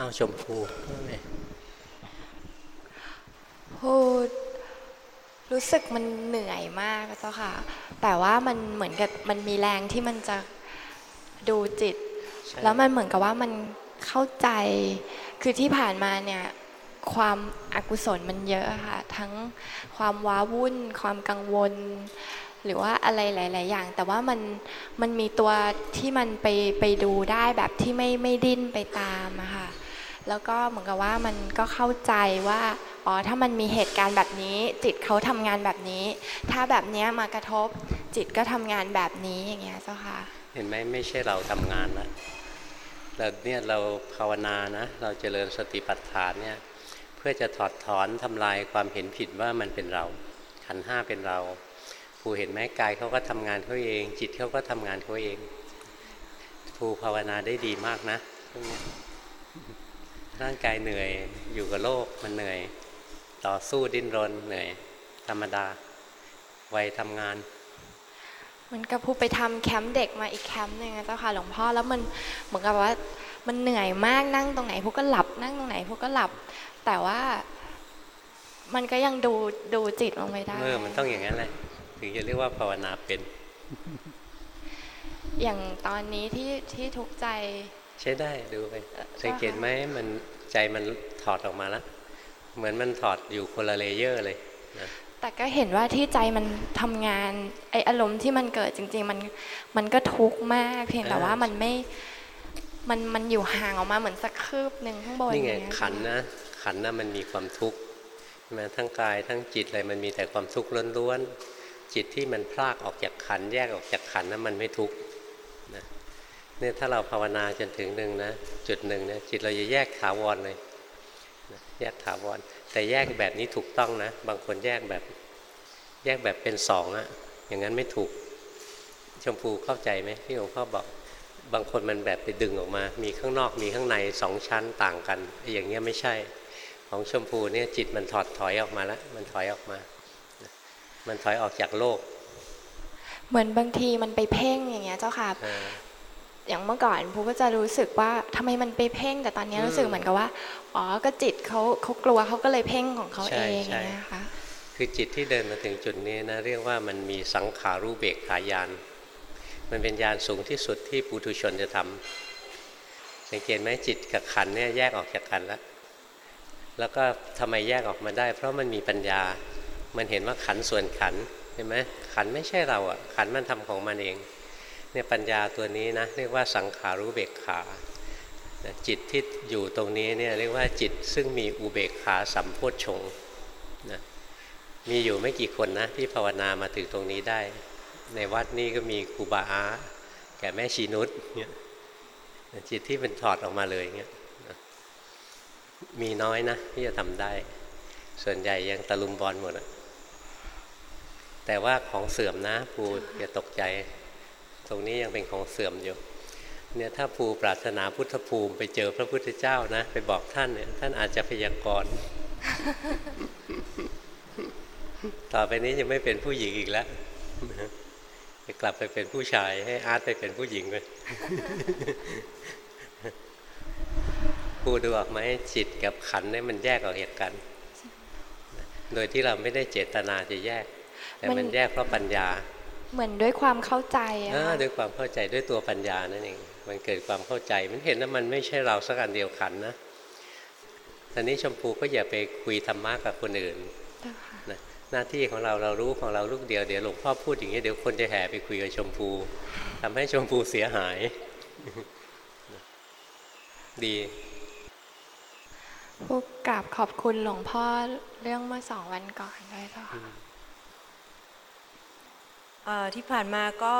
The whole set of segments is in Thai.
อ้าวชมพูพูดรู้สึกมันเหนื่อยมากเจ้าค่ะ แต่ว่ามันเหมือนกับมันมีแรงที่มันจะดูจิต แล้วมันเหมือนกับว่ามันเข้าใจคือที่ผ่านมาเนี่ยความอากุศลมันเยอะค่ะ ทั้งความว้าวุ่น ความกังวล หรือว่าอะไรหลาย ๆ อย่าง แต่ว่ามันมันมีตัวที่มันไปไปดูได้แบบที่ไม่ไม่ดิ้นไปตามอะค่ะ แล้วก็เหมือนกับว่ามันก็เข้าใจว่าอ๋อถ้ามันมีเหตุการณ์แบบนี้ จิตเขาทำงานแบบนี้ ถ้าแบบนี้มากระทบจิตก็ทำงานแบบนี้อย่างเงี้ยเจ้าค่ะ เห็นไหมไม่ใช่เราทำงานแล้วเราเนี่ยเราภาวนานะ เราเจริญสติปัฏฐานเนี่ยเพื่อจะถอดถอนทำลายความเห็นผิดว่ามันเป็นเราขันห้าเป็นเราผู้เห็นไหมกายเขาก็ทำงานเขาเอง จิตเขาก็ทำงานเขาเองผู้ภาวนาได้ดีมากนะ ร่างกายเหนื่อยอยู่กับโลกมันเหนื่อย ต่อสู้ดิ้นรนเหนื่อยธรรมดาวัยทำงานเหมือนกับผู้ไปทำแคมป์เด็กมาอีกแคมป์หนึ่งนะเจ้าค่ะหลวงพ่อแล้วมันเหมือนกับว่ามันเหนื่อยมากนั่งตรงไหนพวกก็หลับนั่งตรงไหนพวกก็หลับ แต่ว่ามันก็ยังดูดูจิตลงไปได้เออมันต้องอย่างนั้นแหละถึงจะเรียกว่าภาวนาเป็น อย่างตอนนี้ที่ที่ทุกข์ใจ ใช้ได้ดูไปสังเกตไหมมัน ใจมันถอดออกมาแล้วเหมือนมันถอดอยู่คนละเลเยอร์เลยนะแต่ก็เห็นว่าที่ใจมันทำงานไออารมณ์ที่มันเกิดจริง ๆ มันมันก็ทุกข์มาก เพียงแต่ว่ามันไม่มันมันอยู่ห่างออกมาเหมือนสักคืบหนึ่งข้างบนนี่ไงขันนะขันนะมันมีความทุกข์มาทั้งกายทั้งจิตอะไรมันมีแต่ความทุกข์ล้วนๆจิตที่มันพลากออกจากขันแยกออกจากขันนั้นมันไม่ทุกข์นะ เนี่ยถ้าเราภาวนาจนถึงหนึ่งนะจุดหนึ่งนะจิตเราจะแยกถาวรเลยแยกถาวร แต่แยกแบบนี้ถูกต้องนะ บางคนแยกแบบแยกแบบเป็นสองอะอย่างนั้นไม่ถูก ชมพูเข้าใจไหมที่หลวงพ่อบอกบางคนมันแบบไปดึงออกมา มีข้างนอกมีข้างในสองชั้นต่างกันอย่างเงี้ยไม่ใช่ ของชมพูเนี่ยจิตมันถอดถอยออกมาแล้วมันถอยออกมา มันถอยออกจากโลก เหมือนบางทีมันไปเพ่งอย่างเงี้ยเจ้าค่ะ อย่างเมื่อก่อนพูก็จะรู้สึกว่าทำไมมันไปเพ่ง แต่ตอนนี้รู้สึกเหมือนกับว่า อ๋อ ก็จิตเขาเขากลัวเขาก็เลยเพ่งของเขาเองนะคะคือจิตที่เดินมาถึงจุดนี้นะเรียกว่ามันมีสังขารู้เบกขายาน มันเป็นยานสูงที่สุดที่ปุถุชนจะทำสังเกตไหมจิตกับขันเนี่ยแยกออกจากกันแล้วแล้วก็ทำไมแยกออกมาได้ เพราะมันมีปัญญา มันเห็นว่าขันส่วนขันเห็นไหมขันไม่ใช่เราอะขันมันทำของมันเอง เนี่ยปัญญาตัวนี้นะเรียกว่าสังขารู้เบกขาจิตที่อยู่ตรงนี้เนี่ยเรียกว่าจิตซึ่งมีอุเบกขาสัมโพชงนะมีอยู่ไม่กี่คนนะที่ภาวนามาถึงตรงนี้ได้ ในวัดนี้ก็มีครูบาอาแก่แม่ชีนุชเนี่ยจิตที่เป็นถอดออกมาเลยเงี้ยมีน้อยนะที่จะทำได้ ส่วนใหญ่ยังตะลุมบอลหมดแต่ว่าของเสื่อมนะปูอย่าตกใจ ตรงนี้ยังเป็นของเสื่อมอยู่เนี่ยถ้าภูปรารถนาพุทธภูมิไปเจอพระพุทธเจ้านะ ไปบอกท่านเนี่ยท่านอาจจะพยากรณ์ต่อไปนี้จะไม่เป็นผู้หญิงอีกแล้วจะกลับไปเป็นผู้ชายให้อาร์ตไปเป็นผู้หญิงเลยผู้ดูออกไหมจิตกับขันเนี่ยมันแยกออกจากกัน โดยที่เราไม่ได้เจตนาจะแยก แต่มันแยกเพราะปัญญา เหมือนด้วยความเข้าใจอะด้วยความเข้าใจด้วยตัวปัญญานั่นเองมันเกิดความเข้าใจมันเห็นว่ามันไม่ใช่เราสักอันเดียวขันนะตอนนี้ชมพูก็อย่าไปคุยธรรมะกับคนอื่นนะหน้าที่ของเราเรารู้ของเราลูกเดียวเดี๋ยวหลวงพ่อพูดอย่างนี้เดี๋ยวคนจะแห่ไปคุยกับชมพูทำให้ชมพูเสียหายดีพวกกราบขอบคุณหลวงพ่อเรื่องเมื่อสองวันก่อนด้วยค่ะ ที่ผ่านมาก็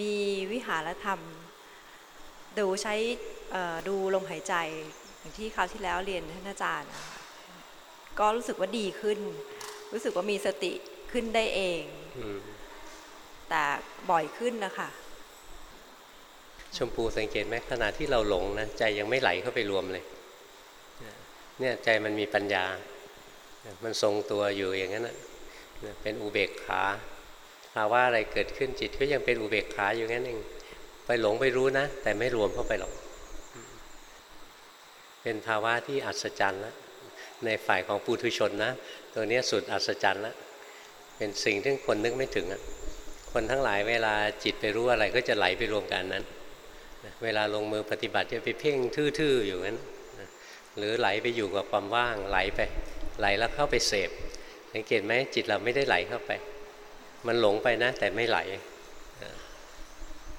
มีวิหารธรรม ดูใช้ดูลมหายใจ อย่างที่คราวที่แล้วเรียนท่านอาจารย์ ก็รู้สึกว่าดีขึ้น รู้สึกว่ามีสติขึ้นได้เองแต่บ่อยขึ้นนะคะชมพูสังเกตไหมขณะที่เราหลงนะใจยังไม่ไหลเข้าไปรวมเลยเนี่ยใจมันมีปัญญา มันทรงตัวอยู่อย่างนั้นนะ เป็นอุเบกขาภาวะอะไรเกิดขึ้นจิตก็ยังเป็นอุเบกขาอยู่งั้นเองไปหลงไปรู้นะ แต่ไม่รวมเข้าไปหรอก เป็นภาวะที่อัศจรรย์แล้วในฝ่ายของปุถุชนนะ ตัวนี้สุดอัศจรรย์แล้วเป็นสิ่งที่คนนึกไม่ถึงอะคนทั้งหลายเวลาจิตไปรู้อะไรก็จะไหลไปรวมกันนั้น เวลาลงมือปฏิบัติจะไปเพ่งทื่อๆอยู่นั้น หรือไหลไปอยู่กับความว่างไหลไป ไหลแล้วเข้าไปเสพ สังเกตไหมจิตเราไม่ได้ไหลเข้าไป มันหลงไปนะ แต่ไม่ไหล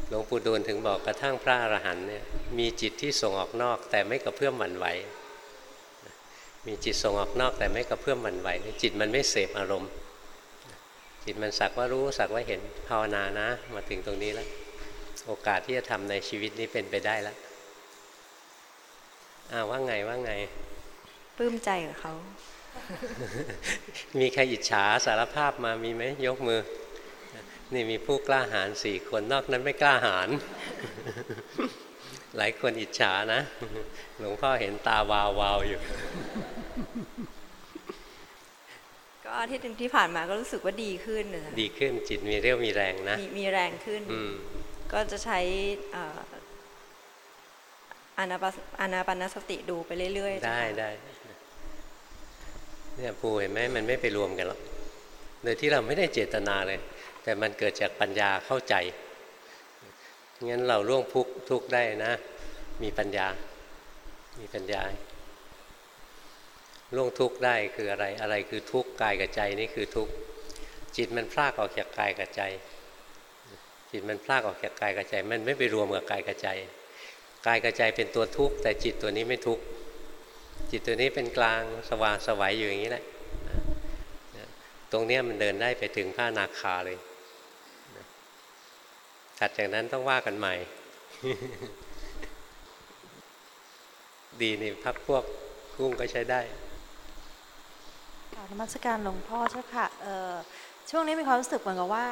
หลวงปู่ดูลถึงบอกกระทั่งพระอรหันต์เนี่ยมีจิตที่ส่งออกนอก แต่ไม่กระเพื่อมหวั่นไหวมีจิตส่งออกนอกแต่ไม่กระเพื่อมหวั่นไหวจิตมันไม่เสพอารมณ์ จิตมันสักว่ารู้สักว่าเห็นภาวนานะ มาถึงตรงนี้แล้วโอกาสที่จะทำในชีวิตนี้เป็นไปได้แล้วอ้าวว่าไงว่าไงปลื้มใจกับเขา มีใครอิจฉาสารภาพมามีไหมยกมือ นี่มีผู้กล้าหาญสี่คนนอกนั้นไม่กล้าหาญหลายคนอิจฉานะ หลวงพ่อเห็นตาวาวาวอยู่ ก็อาทิตย์หนึ่งที่ผ่านมาก็รู้สึกว่าดีขึ้นนะคะดีขึ้นจิตมีเรี่ยวมีแรงนะ มีมีแรงขึ้นอืมก็จะใช้เอ่ออานาปาอานาปานสติดูไปเรื่อยๆ ได้เจ้าค่ะได้ เนี่ยภูเห็นไหมมันไม่ไปรวมกันหรอกโดยที่เราไม่ได้เจตนาเลย แต่มันเกิดจากปัญญาเข้าใจงั้นเราล่วงทุกทุกได้นะ มีปัญญา มีปัญญาล่วงทุกได้คืออะไรอะไรคือทุกกายกับใจนี่คือทุกจิตมันพลากออกจากกายกับใจ จิตมันพลากออกจากกายกับใจ มันไม่ไปรวมกับกายกับใจกายกับใจเป็นตัวทุกข์แต่จิตตัวนี้ไม่ทุกข์ จิตตัวนี้เป็นกลางสว่างสวัยอยู่อย่างนี้แหละตรงนี้มันเดินได้ไปถึงพระอนาคาเลยถัดจากนั้นต้องว่ากันใหม่ ดีนี่พักพวกกุ้งก็ใช้ได้กราบนมัสการหลวงพ่อเจ้าค่ะช่วงนี้มีความรู้สึกเหมือนกับว่า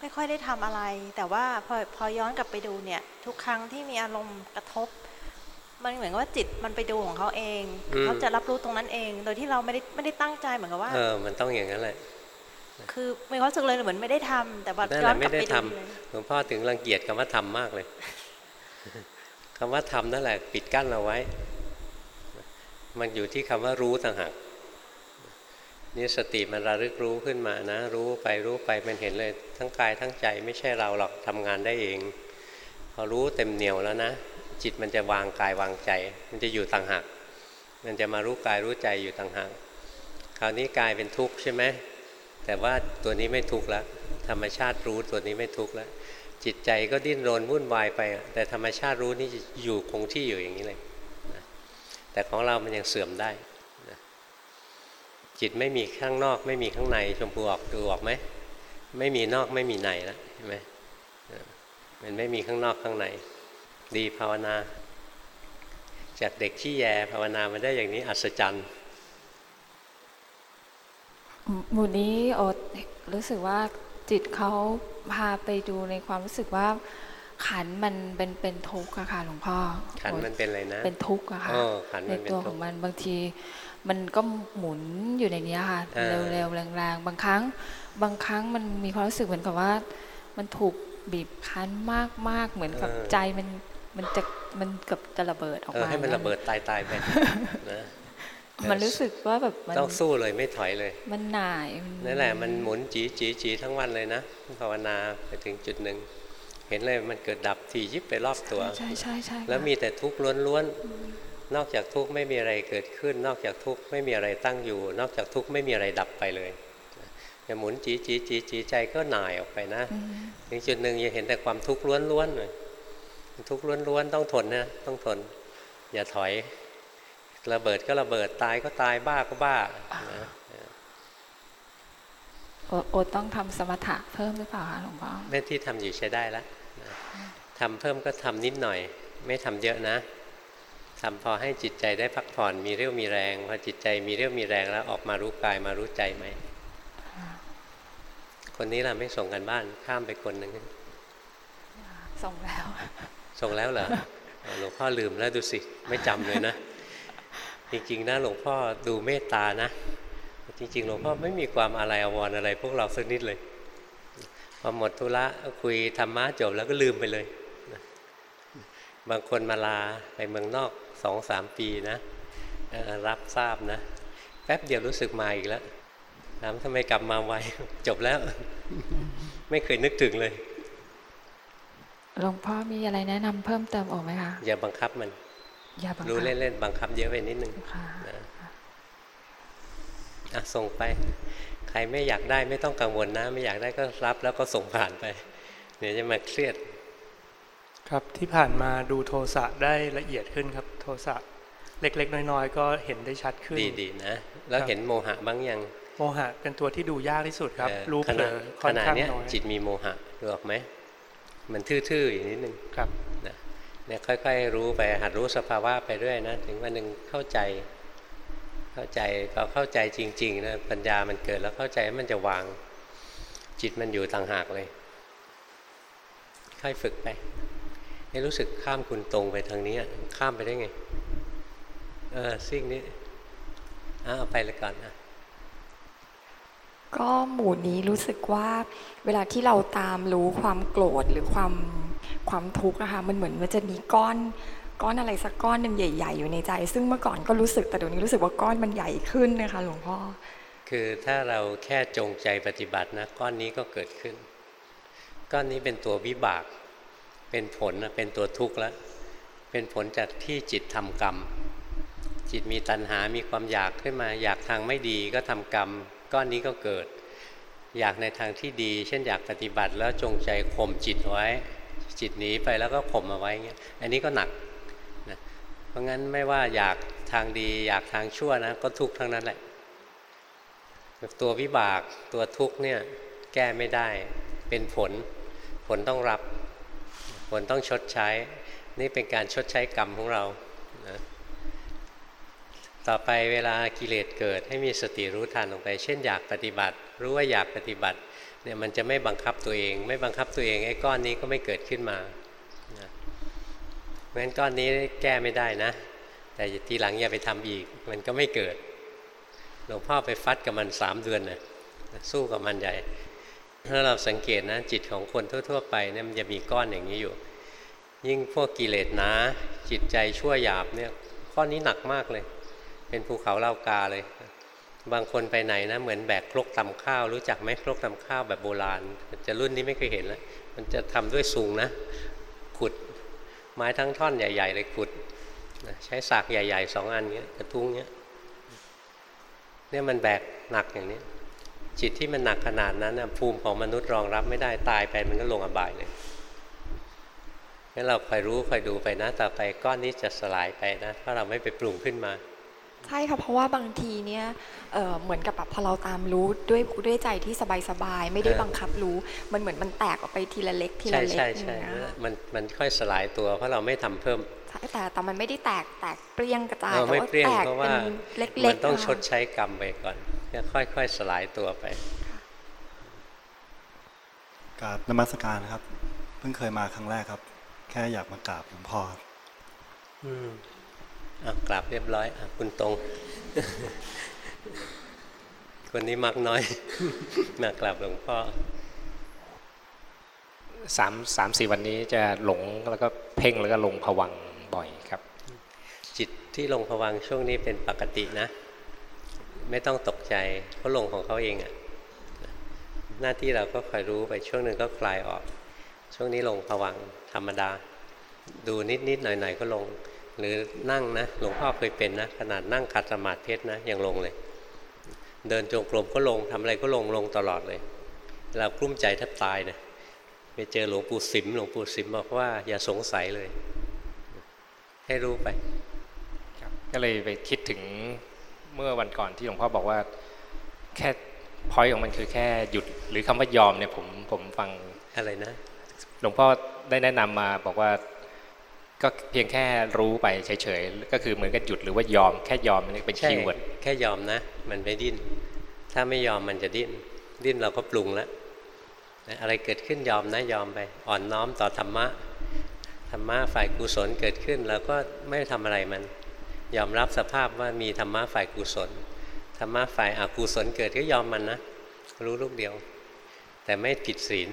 ไม่ค่อยได้ทำอะไร แต่ว่าพอพอย้อนกลับไปดูเนี่ย ทุกครั้งที่มีอารมณ์กระทบ มันเหมือนกับว่าจิตมันไปดูของเขาเองอืมเขาจะรับรู้ตรงนั้นเอง โดยที่เราไม่ได้ไม่ได้ตั้งใจเหมือนกับว่า เออ มันต้องอย่างนั้นแหละ คือมีความรู้สึกเลยเหมือนไม่ได้ทำแต่ว่านั่นแหย้อละนกไม่ลับได้ไปทดูเลยำหลวงพ่อถึงรังเกียจคำว่าทำมากเลยคำว่าทำนั่นแหละ ปิดกั้นเราไว้ มันอยู่ที่คำว่ารู้ต่างหากนี่สติมันระลึกรู้ขึ้นมานะ รู้ไปรู้ไปมันเห็นเลย ทั้งกายทั้งใจไม่ใช่เราหรอกทำงานได้เอง พอรู้เต็มเหนียวแล้วนะ จิตมันจะวางกายวางใจ มันจะอยู่ต่างหากมันจะมารู้กายรู้ใจอยู่ต่างหากคราวนี้กายเป็นทุกข์ใช่ไหมแต่ว่าตัวนี้ไม่ทุกข์แล้วธรรมชาติรู้ตัวนี้ไม่ทุกข์แล้วจิตใจก็ดิ้นรนวุ่นวายไป แต่ธรรมชาติรู้นี่อยู่คงที่อยู่อย่างนี้เลยนะแต่ของเรามันยังเสื่อมได้นะจิตไม่มีข้างนอก ไม่มีข้างในชมพูออกดูออกไหมไม่มีนอกไม่มีในแล้วเห็นไหมมันไม่มีข้างนอกข้างใน ดีภาวนา จากเด็กขี้แยภาวนามาได้อย่างนี้อัศจรรย์หมู่นี้โอดรู้สึกว่าจิตเขาพาไปดูในความรู้สึกว่า ขันธ์มันเป็นเป็นทุกข์อะค่ะหลวงพ่อขันธ์มันเป็นอะไรนะ เป็นทุกข์อะค่ะเออขันธ์ในมันเป็นตัวทุกข์ของมันบางที มันก็หมุนอยู่ในเนี้ยค่ะเออเร็วๆแรงๆ บางครั้ง บางครั้งมันมีความรู้สึกเหมือนกับว่า มันถูกบีบคั้นมากๆเหมือนกับใจมัน มันจะมันเกือบจะระเบิดออกเออมาให้มันระเบิดตายตายๆไปนะมันรู้สึกว่าแบบมันต้องสู้เลยไม่ถอยเลย มันหน่ายนั่นแหละมันหมุนจีจีจีทั้งวันเลยนะภาวนาไปถึงจุดหนึ่งเห็นเลยมันเกิดดับทียิบไปรอบตัวใช่ใช่ใช่แล้วมีแต่ทุกข์ล้วนๆนอกจากทุกข์ไม่มีอะไรเกิดขึ้น นอกจากทุกข์ไม่มีอะไรตั้งอยู่ นอกจากทุกข์ไม่มีอะไรดับไปเลยจะหมุนจีจีจีจีใจก็หน่ายออกไปนะอืมถึงจุดหนึ่งจะเห็นแต่ความทุกข์ล้วนๆเลย ทุกข์ล้วนๆต้องทนนะต้องทน อย่าถอยระเบิดก็ระเบิดตายก็ตายบ้าก็บ้านะโอโอต้องทำสมถะเพิ่มหรือเปล่าคะหลวงพ่อแม่ที่ทำอยู่ใช้ได้แล้วนะทำเพิ่มก็ทำนิดหน่อย ไม่ทำเยอะนะทำพอให้จิตใจได้พักผ่อนมีเรี่ยวมีแรงพอจิตใจมีเรี่ยวมีแรงแล้วออกมารู้กายมารู้ใจไหมคนนี้เราไม่ส่งกันบ้านข้ามไปคนหนึ่งส่งแล้ว ส่งแล้วเหรอหลวงพ่อลืมแล้วดูสิ ไม่จำเลยนะ จริง ๆ นะหลวงพ่อดูเมตตานะ จริง ๆ หลวงพ่อไม่มีความอะไรอาวรอะไร พวกเราสักนิดเลย พอหมดธุระคุยธรรมะจบแล้วก็ลืมไปเลย บางคนมาลาไปเมืองนอกสองสามปีนะ รับทราบนะ แป๊บเดียวรู้สึกมาอีกแล้วถามทำไมกลับมาไวจบแล้ว ไม่เคยนึกถึงเลย หลวงพ่อมีอะไรแนะนำเพิ่มเติมออกไหมคะอย่าบังคับมันอย่าบังคับรู้เล่นๆบังคับเยอะไปนิดนึงค่ะนะอะส่งไป ใครไม่อยากได้ไม่ต้องกังวลนะ ไม่อยากได้ก็รับแล้วก็ส่งผ่านไปเดี๋ยวจะมาเครียด ครับที่ผ่านมาดูโทสะได้ละเอียดขึ้นครับ โทสะเล็ก ๆ น้อย ๆ ก็เห็นได้ชัดขึ้นดีๆนะ แล้วครับเห็นโมหะบ้างยังโมหะเป็นตัวที่ดูยากที่สุดครับเออรู้ขเผลณะอขค่อนณะข้างเนี้ยน้อยจิตมีโมหะดูออกไหม มันทื่อๆอย่างนิดนึงครับนะเนี่ยค่อย ๆ รู้ไปหัดรู้สภาวะไปเรื่อยนะถึงวันหนึ่งเข้าใจ เข้าใจพอเข้าใจจริงๆนะปัญญามันเกิดแล้วเข้าใจมันจะวางจิตมันอยู่ต่างหากเลย ค่อยฝึกไปให้รู้สึกข้ามคุณตรงไปทางนี้ข้ามไปได้ไง เออซิ่งนี้เอาไปเลยก่อนอะ ก็หมู่นี้รู้สึกว่าเวลาที่เราตามรู้ความโกรธหรือความความทุกข์อะคะมันเหมือนมันจะมีก้อนก้อนอะไรสักก้อนหนึ่งใหญ่ ๆ อยู่ในใจ ซึ่งเมื่อก่อนก็รู้สึกแต่เดี๋ยวนี้รู้สึกว่าก้อนมันใหญ่ขึ้นนะคะหลวงพ่อคือถ้าเราแค่จงใจปฏิบัตินะก้อนนี้ก็เกิดขึ้น ก้อนนี้เป็นตัววิบาก เป็นผลนะเป็นตัวทุกข์แล้วเป็นผลจากที่จิตทำกรรม จิตมีตัณหามีความอยากขึ้นมา อยากทางไม่ดีก็ทำกรรม ก้อนนี้ก็เกิด อยากในทางที่ดี เช่นอยากปฏิบัติแล้วจงใจข่มจิตไว้ จิตหนีไปแล้วก็ข่มเอาไว้เงี้ยอันนี้ก็หนักนะเพราะงั้นไม่ว่าอยากทางดี อยากทางชั่วนะ ก็ทุกข์ทั้งนั้นแหละตัววิบากตัวทุกข์เนี่ยแก้ไม่ได้เป็นผล ผลต้องรับ ผลต้องชดใช้ นี่เป็นการชดใช้กรรมของเรา ต่อไปเวลากิเลสเกิดให้มีสติรู้ทันลงไป เช่นอยากปฏิบัติ รู้ว่าอยากปฏิบัติเนี่ยมันจะไม่บังคับตัวเอง ไม่บังคับตัวเองไอ้ก้อนนี้ก็ไม่เกิดขึ้นมาเพราะฉะนั้นก้อนนี้แก้ไม่ได้นะ แต่ทีหลังอย่าไปทำอีก มันก็ไม่เกิดหลวงพ่อไปฟัดกับมันสามเดือนนะสู้กับมันใหญ่ถ้าเราสังเกตนะจิตของคนทั่ว ๆ ไปเนี่ยมันจะมีก้อนอย่างนี้อยู่ ยิ่งพวกกิเลสนาจิตใจชั่วหยาบเนี่ยข้อนี้หนักมากเลย เป็นภูเขาเล่ากาเลย บางคนไปไหนนะ เหมือนแบกครกตำข้าว รู้จักไหมครกตำข้าวแบบโบราณ จะรุ่นนี้ไม่เคยเห็นแล้วมันจะทำด้วยสูงนะ ขุดไม้ทั้งท่อนใหญ่ ๆ เลยขุดใช้สากใหญ่ๆสองอันเงี้ยกระทุ้งเงี้ยเนี่ยมันแบกหนักอย่างนี้จิตที่มันหนักขนาดนั้นนะภูมิของมนุษย์รองรับไม่ได้ตายไปมันก็ลงอบายเลยงั้นเราคอยรู้คอยดูไปนะ ต่อไปก้อนนี้จะสลายไปนะ ถ้าเราไม่ไปปรุงขึ้นมา ใช่ค่ะเพราะว่าบางทีเนี่ยเอ่อเหมือนกับแบบพอเราตามรู้ด้วยด้วยใจที่สบายๆไม่ได้เออบังคับรู้ มันเหมือนมันแตกออกไปทีละเล็กทีใช่ละเล็กใช่อย่าใช่งเงี้ยมันมันค่อยสลายตัวเพราะเราไม่ทำเพิ่มใช่แต่แต่มันไม่ได้แตกแตกเปรี้ยงกระจายเราแต่ไม่ว่าเปรี้ยงแตกเพราะเป็ว่านเล็กมันๆต้องะชดใช้กรรมไปก่อนแล้วค่อยๆสลายตัวไปกราบนมัสการครับ เพิ่งเคยมาครั้งแรกครับ แค่อยากมากราบหลวงพ่อครับอืมอะ กลับเรียบร้อยอะคุณตรง คนนี้มักน้อย มากลับหลวงพ่อสามสามสี่วันนี้จะหลงแล้วก็เพ่งแล้วก็ลงผวังค์บ่อยครับ จิตที่ลงผวังค์ช่วงนี้เป็นปกตินะ ไม่ต้องตกใจเขาลงของเขาเองอะหน้าที่เราก็คอยรู้ไปช่วงหนึ่งก็คลายออก ช่วงนี้ลงผวังค์ธรรมดา ดูนิดนิดๆหน่อยหน่อยๆก็ลง หรือนั่งนะหลวงพ่อเคยเป็นนะขนาดนั่งขัดสมาธิเพชรนะยังลงเลย เดินจงกรมก็ลงทำอะไรก็ลงลงตลอดเลย เรากลุ้มใจแทบตายนะไปเจอหลวงปู่สิมหลวงปู่สิมบอกว่าอย่าสงสัยเลย ให้รู้ไปครับก็เลยไปคิดถึงเมื่อวันก่อนที่หลวงพ่อบอกว่า แค่พอยของมันคือแค่หยุด หรือคำว่ายอมเนี่ยผมผมฟังอะไรนะ หลวงพ่อได้แนะนำมาบอกว่า ก็เพียงแค่รู้ไปเฉยๆ ก็คือเหมือนกับหยุดหรือว่ายอมแค่ยอมนี่เป็นใช่คีย์เวิร์ดแค่ยอมนะ มันไม่ดิ้น ถ้าไม่ยอมมันจะดิ้น ดิ้นเราก็ปรุงแล้วนะอะไรเกิดขึ้นยอมนะยอมไป อ่อนน้อมต่อธรรมะธรรมะฝ่ายกุศลเกิดขึ้นเราก็ไม่ทำอะไรมัน ยอมรับสภาพว่ามีธรรมะฝ่ายกุศลธรรมะฝ่ายอกุศลเกิดก็ยอมมันนะรู้ลูกเดียว แต่ไม่ผิดศีล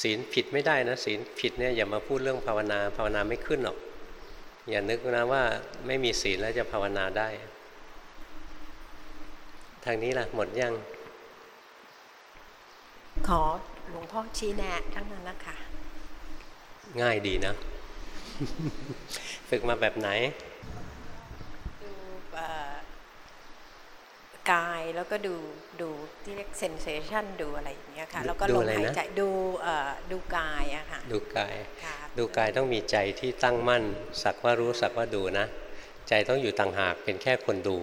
ศีลผิดไม่ได้นะศีลผิดเนี่ยอย่ามาพูดเรื่องภาวนาภาวนาไม่ขึ้นหรอก อย่านึกนะว่าไม่มีศีลแล้วจะภาวนาได้ ทางนี้ล่ะหมดยัง ขอหลวงพ่อชี้แนะทั้งนั้นนะคะง่ายดีนะ ฝึกมาแบบไหน ดูเอ่อ กายแล้วก็ดูดูที่เรียกเซนเซชันดูอะไรอย่างเงี้ยค่ะแล้วก็ดูลมอะไรหายนะใจดูเอ่อดูกายอะค่ะดูกายค่ะดูกายต้องมีใจที่ตั้งมั่น สักว่ารู้สักว่าดูนะ ใจต้องอยู่ต่างหากเป็นแค่คนดู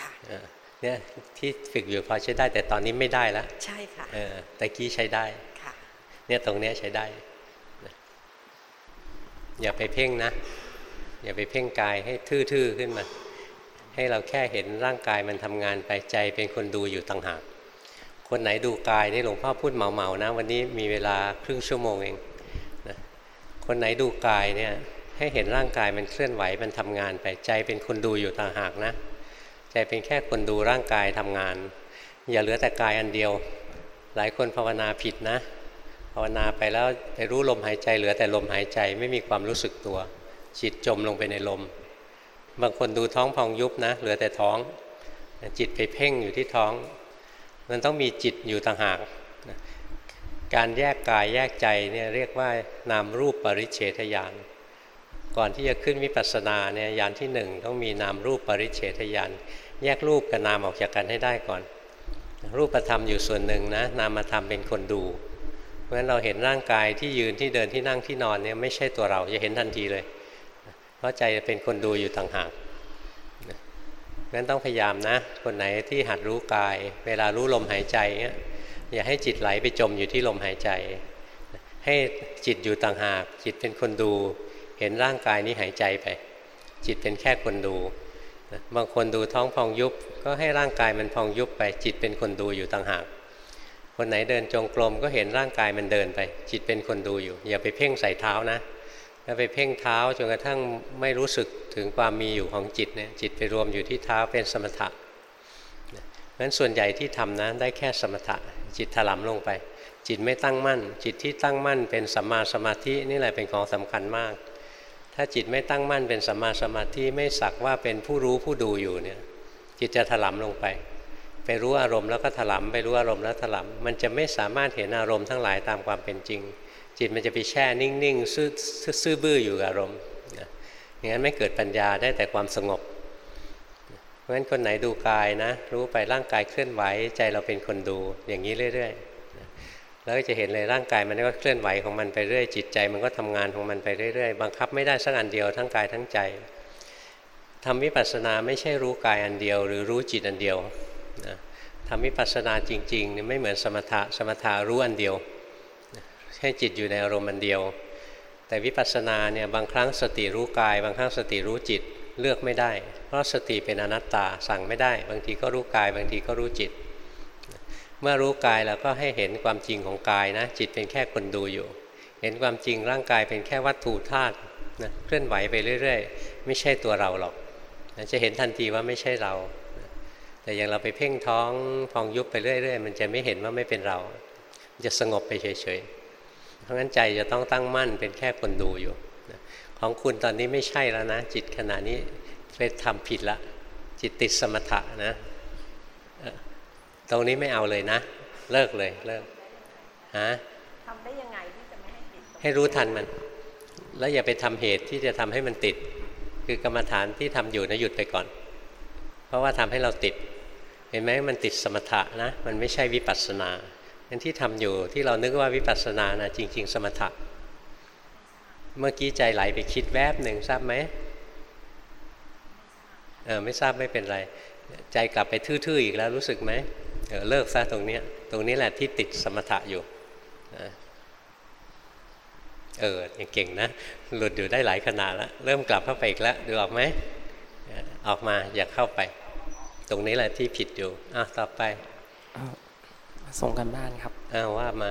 ค่ะเออเนี่ยที่ฝึกอยู่พอใช้ได้แต่ตอนนี้ไม่ได้แล้วใช่ค่ะเออแต่กี้ใช้ได้ค่ะเนี่ยตรงเนี้ยใช้ได้นะอย่าไปเพ่งนะ อย่าไปเพ่งกายให้ทื่อๆขึ้นมา ให้เราแค่เห็นร่างกายมันทำงานไปใจเป็นคนดูอยู่ต่างหาก คนไหนดูกายนี่หลวงพ่อพูดเหมาๆนะ วันนี้มีเวลาครึ่งชั่วโมงเองนะคนไหนดูกายเนี่ยให้เห็นร่างกายมันเคลื่อนไหวมันทำงานไปใจเป็นคนดูอยู่ต่างหากนะ ใจเป็นแค่คนดูร่างกายทำงาน อย่าเหลือแต่กายอันเดียว หลายคนภาวนาผิดนะ ภาวนาไปแล้วไปรู้ลมหายใจเหลือแต่ลมหายใจไม่มีความรู้สึกตัวจิตจมลงไปในลม บางคนดูท้องพองยุบนะเหลือแต่ท้อง จิตไปเพ่งอยู่ที่ท้อง มันต้องมีจิตอยู่ต่างหากนะการแยกกายแยกใจเนี่ยเรียกว่านามรูปปริเฉทญาณก่อนที่จะขึ้นวิปัสสนาเนี่ยญาณที่หนึ่งต้องมีนามรูปปริเฉทญาณแยกรูปกับนามออกจากกันให้ได้ก่อน รูปธรรมอยู่ส่วนหนึ่งนะนามธรรมเป็นคนดู เพราะฉะนั้นเราเห็นร่างกายที่ยืนที่เดินที่นั่งที่นอนเนี่ยไม่ใช่ตัวเราจะเห็นทันทีเลย ราะใจเป็นคนดูอยู่ต่างหากงั้นต้องพยายามนะ คนไหนที่หัดรู้กาย เวลารู้ลมหายใจเงี้ยอย่าให้จิตไหลไปจมอยู่ที่ลมหายใจ ให้จิตอยู่ต่างหาก จิตเป็นคนดู เห็นร่างกายนี้หายใจไป จิตเป็นแค่คนดู บางคนดูท้องพองยุบ ก็ให้ร่างกายมันพองยุบไป จิตเป็นคนดูอยู่ต่างหาก คนไหนเดินจงกรมก็เห็นร่างกายมันเดินไป จิตเป็นคนดูอยู่ อย่าไปเพ่งใส่เท้านะ ถ้าไปเพ่งเท้าจนกระทั่งไม่รู้สึกถึงความมีอยู่ของจิตเนี่ยจิตไปรวมอยู่ที่เท้าเป็นสมถะเพราะฉะนั้นส่วนใหญ่ที่ทำนะได้แค่สมถะ จิตถลำลงไป จิตไม่ตั้งมั่น จิตที่ตั้งมั่นเป็นสัมมาสมาธินี่แหละเป็นของสำคัญมาก ถ้าจิตไม่ตั้งมั่นเป็นสัมมาสมาธิไม่สักว่าเป็นผู้รู้ผู้ดูอยู่เนี่ยจิตจะถลำลงไป ไปรู้อารมณ์แล้วก็ถลำไปรู้อารมณ์แล้วถลำมันจะไม่สามารถเห็นอารมณ์ทั้งหลายตามความเป็นจริง จิตมันจะไปแช่นิ่งๆซื่อซื่อบื้ออยู่กับอารมณ์อย่างนั้นไม่เกิดปัญญาได้แต่ความสงบเพราะฉะนั้นคนไหนดูกายนะ รู้ไปร่างกายเคลื่อนไหวใจเราเป็นคนดูอย่างนี้เรื่อยๆแล้วก็จะเห็นเลยร่างกายมันก็เคลื่อนไหวของมันไปเรื่อยจิตใจ มันก็ทำงานของมันไปเรื่อยๆบังคับไม่ได้สักอันเดียวทั้งกายทั้งใจทำวิปัสสนาไม่ใช่รู้กายอันเดียว หรือรู้จิตอันเดียวนะทำวิปัสสนาจริงๆเนี่ยไม่เหมือนสมถะสมถะรู้อันเดียว ให้จิตอยู่ในอารมณ์อันเดียว แต่วิปัสสนาเนี่ยบางครั้งสติรู้กาย บางครั้งสติรู้จิตเลือกไม่ได้ เพราะสติเป็นอนัตตาสั่งไม่ได้ บางทีก็รู้กาย บางทีก็รู้จิต เมื่อรู้กายแล้วก็ให้เห็นความจริงของกายนะ จิตเป็นแค่คนดูอยู่ เห็นความจริงร่างกายเป็นแค่วัตถุธาตุนะเคลื่อนไหวไปเรื่อย ๆ ไม่ใช่ตัวเราหรอกนะจะเห็นทันทีว่าไม่ใช่เรา แต่อย่างเราไปเพ่งท้องพองยุบไปเรื่อย ๆ มันจะไม่เห็นว่าไม่เป็นเรา จะสงบไปเฉยๆ เพราะงั้นใจจะต้องตั้งมั่นเป็นแค่คนดูอยู่นะของคุณตอนนี้ไม่ใช่แล้วนะ จิตขณะนี้ไปทำผิดละจิตติดสมถะนะเอ่อตรงนี้ไม่เอาเลยนะ เลิกเลยเลิกฮะทำได้ยังไงที่จะไม่ให้ติดให้รู้ทันมัน แล้วอย่าไปทำเหตุที่จะทำให้มันติด คือกรรมฐานที่ทำอยู่นะหยุดไปก่อน เพราะว่าทำให้เราติด เห็นไหมมันติดสมถะนะ มันไม่ใช่วิปัสสนา อันที่ทำอยู่ที่เรานึกว่าวิปัสสนานะจริง ๆ สมถะ เมื่อกี้ใจไหลไปคิดแวบหนึ่งทราบไหมเออไม่ทราบไม่เป็นไร ใจกลับไปทื่อๆอีกแล้วรู้สึกไหมเออเลิกซะตรงเนี้ยตรงนี้แหละที่ติดสมถะอยู่เออยังเก่งนะ หลุดอยู่ได้หลายขนาดแล้วเริ่มกลับเข้าไปอีกแล้วดูออกไหมออกมาอย่าเข้าไป ตรงนี้แหละที่ผิดอยู่อะต่อไป ส่งกันบ้านครับอ้าวว่ามา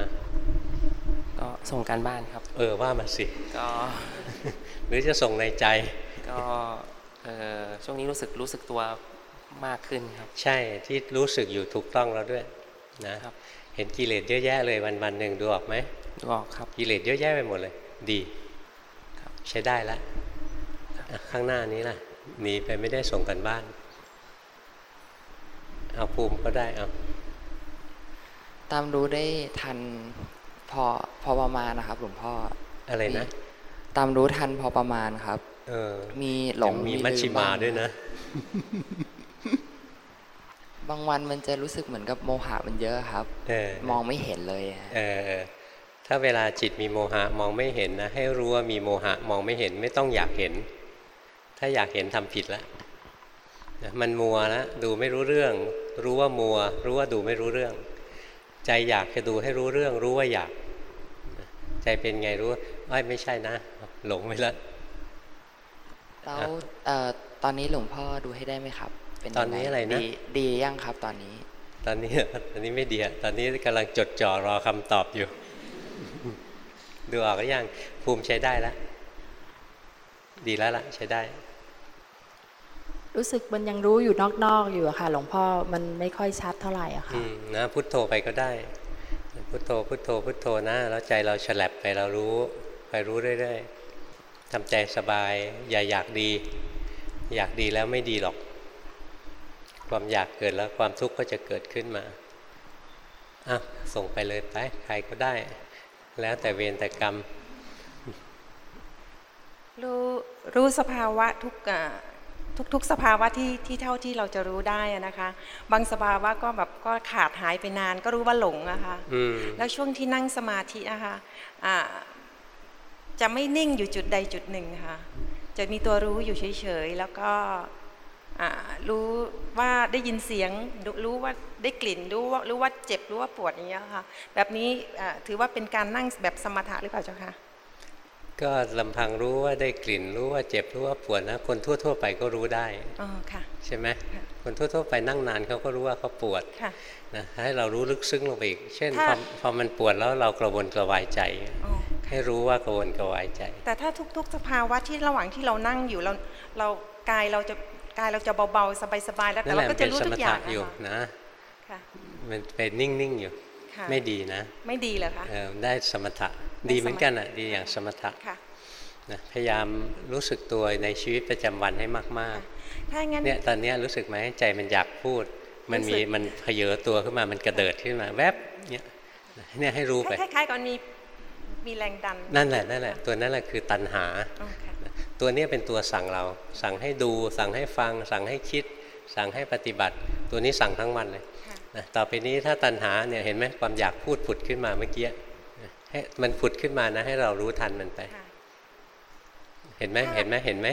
ก็ส่งการบ้านครับ เออว่ามาสิก็หรือจะส่งในใจ ก็เอ่อช่วงนี้รู้สึกรู้สึกตัวมากขึ้นครับ ใช่ที่รู้สึกอยู่ถูกต้องแล้วด้วยนะครับเห็นกิเลสเยอะแยะเลยวันวันๆหนึ่งดูออกไหมนึกออกครับกิเลสเยอะแยะไปหมดเลย ดีใช้ได้แล้วอะข้างหน้านี้ล่ะหนีไปไม่ได้ส่งกันบ้าน เอาภูมิก็ได้เอา ตามรู้ได้ทันพอพอประมาณนะครับ หลวงพ่ออะไรนะ ตามรู้ทันพอประมาณครับ เออ มีหลงมีลืมัชชิมาบ้งด้วยนะ บางวันมันจะรู้สึกเหมือนกับโมหะมันเยอะครับเออมองไม่เห็นเลยอะเออเออถ้าเวลาจิตมีโมหะมองไม่เห็นนะ ให้รู้ว่ามีโมหะมองไม่เห็นไม่ต้องอยากเห็น ถ้าอยากเห็นทำผิดแล้วนะมันมัวแล้วดูไม่รู้เรื่อง รู้ว่ามัว รู้ว่าดูไม่รู้เรื่อง ใจอยากจะดูให้รู้เรื่องรู้ว่าอยากนะใจเป็นไงรู้ไอ้ยไม่ใช่นะ หลงไปแล้วแล้วเอ่อตอนนี้หลวงพ่อดูให้ได้ไหมครับ เป็นตอนนี้ยังงอะไรนะดีดียังครับตอนนี้ ตอนนี้ตอนนี้ไม่ดีอะตอนนี้กำลังจดจ่อรอคำตอบอยู่ ดูออกหรือยังภูมิใช้ได้แล้วดีแล้วล่ะใช้ได้ รู้สึกมันยังรู้อยู่นอกๆอยู่อะค่ะ หลวงพ่อมันไม่ค่อยชัดเท่าไหร่อะอืค่ะมนะพุทโธไปก็ได้ พุทโธพุทโธพุทโธนะแล้วใจเราฉลับไปเรารู้ไปรู้เรื่อยๆทำใจสบายอย่าอยากดี อยากดีแล้วไม่ดีหรอก ความอยากเกิดแล้วความทุกข์ก็จะเกิดขึ้นมาอะส่งไปเลยไปใครก็ได้ แล้วแต่เวรแต่กรรม รู้รู้สภาวะทุกอ่า ทุกทุกสภาวะที่ที่เท่าที่เราจะรู้ได้อะนะคะ บางสภาวะก็แบบก็ขาดหายไปนานก็รู้ว่าหลงอะค่ะอืมแล้วช่วงที่นั่งสมาธินะคะอ่าจะไม่นิ่งอยู่จุดใดจุดหนึ่งค่ะ จะมีตัวรู้อยู่เฉยๆ แล้วก็อ่ารู้ว่าได้ยินเสียงรู้รู้ว่าได้กลิ่นรู้ว่ารู้ว่าเจ็บรู้ว่าปวดอย่างเงี้ยค่ะ แบบนี้อ่าถือว่าเป็นการนั่งแบบสมถะหรือเปล่าเจ้าคะ ก็ลำพังรู้ว่าได้กลิ่นรู้ว่าเจ็บรู้ว่าปวดนะ คนทั่ว ๆ ไปก็รู้ได้อ๋อค่ะ ใช่ไหมคนทั่ว ๆ ไปนั่งนานเขาก็รู้ว่าเขาปวดค่ะนะให้เรารู้ลึกซึ้งลงไปอีก เช่นพถ้าอพอมันปวดแล้วเรากระวนกระวายใจอ๋อให้รู้ว่ากระวนกระวายใจ แต่ถ้าทุก ๆ สภาวะที่ระหว่างที่เรานั่งอยู่เราเรากายเราจะกายเราจะเบาๆสบายๆแล้วนั่แต่นแหเราละก็มันจะเป็นรู้สทุมกอถะย่างอยู่อะค่ะนะค่ะมันเป็นนิ่งๆอยู่ค่ะ ไม่ดีนะ ไม่ดีเหรอคะเออได้สมถะดีเหมือนกันอะดีอย่างสมถะค่ะนะพยายามรู้สึกตัวในชีวิตประจำวันให้มากถ้างั้นๆเนี่ยตอนเนี้ยรู้สึกไหมใจมันอยากพูด มันมีรู้สึกมันเพเยอตัวขึ้นมามันกระเดิดขึ้นมา แวบเนี่ยเนี่ยให้รู้ไปคล้ายๆกับมีมีแรงดันนั่นแหละนั่นแหละตัวนั้นแหละคือตัณหาอ๋อค่ะตัวเนี้ยเป็นตัวสั่งเรา สั่งให้ดู สั่งให้ฟัง สั่งให้คิด สั่งให้ปฏิบัติ ตัวนี้สั่งทั้งวันเลยค่ะ นะต่อไปนี้ถ้าตัณหาเนี่ยเห็นไหมความอยากพูดผุดขึ้นมาเมื่อกี้ให้มันผุดขึ้นมานะ ให้เรารู้ทันมันไปค่ะเห็นไหมเห็นไหมเห็นไหม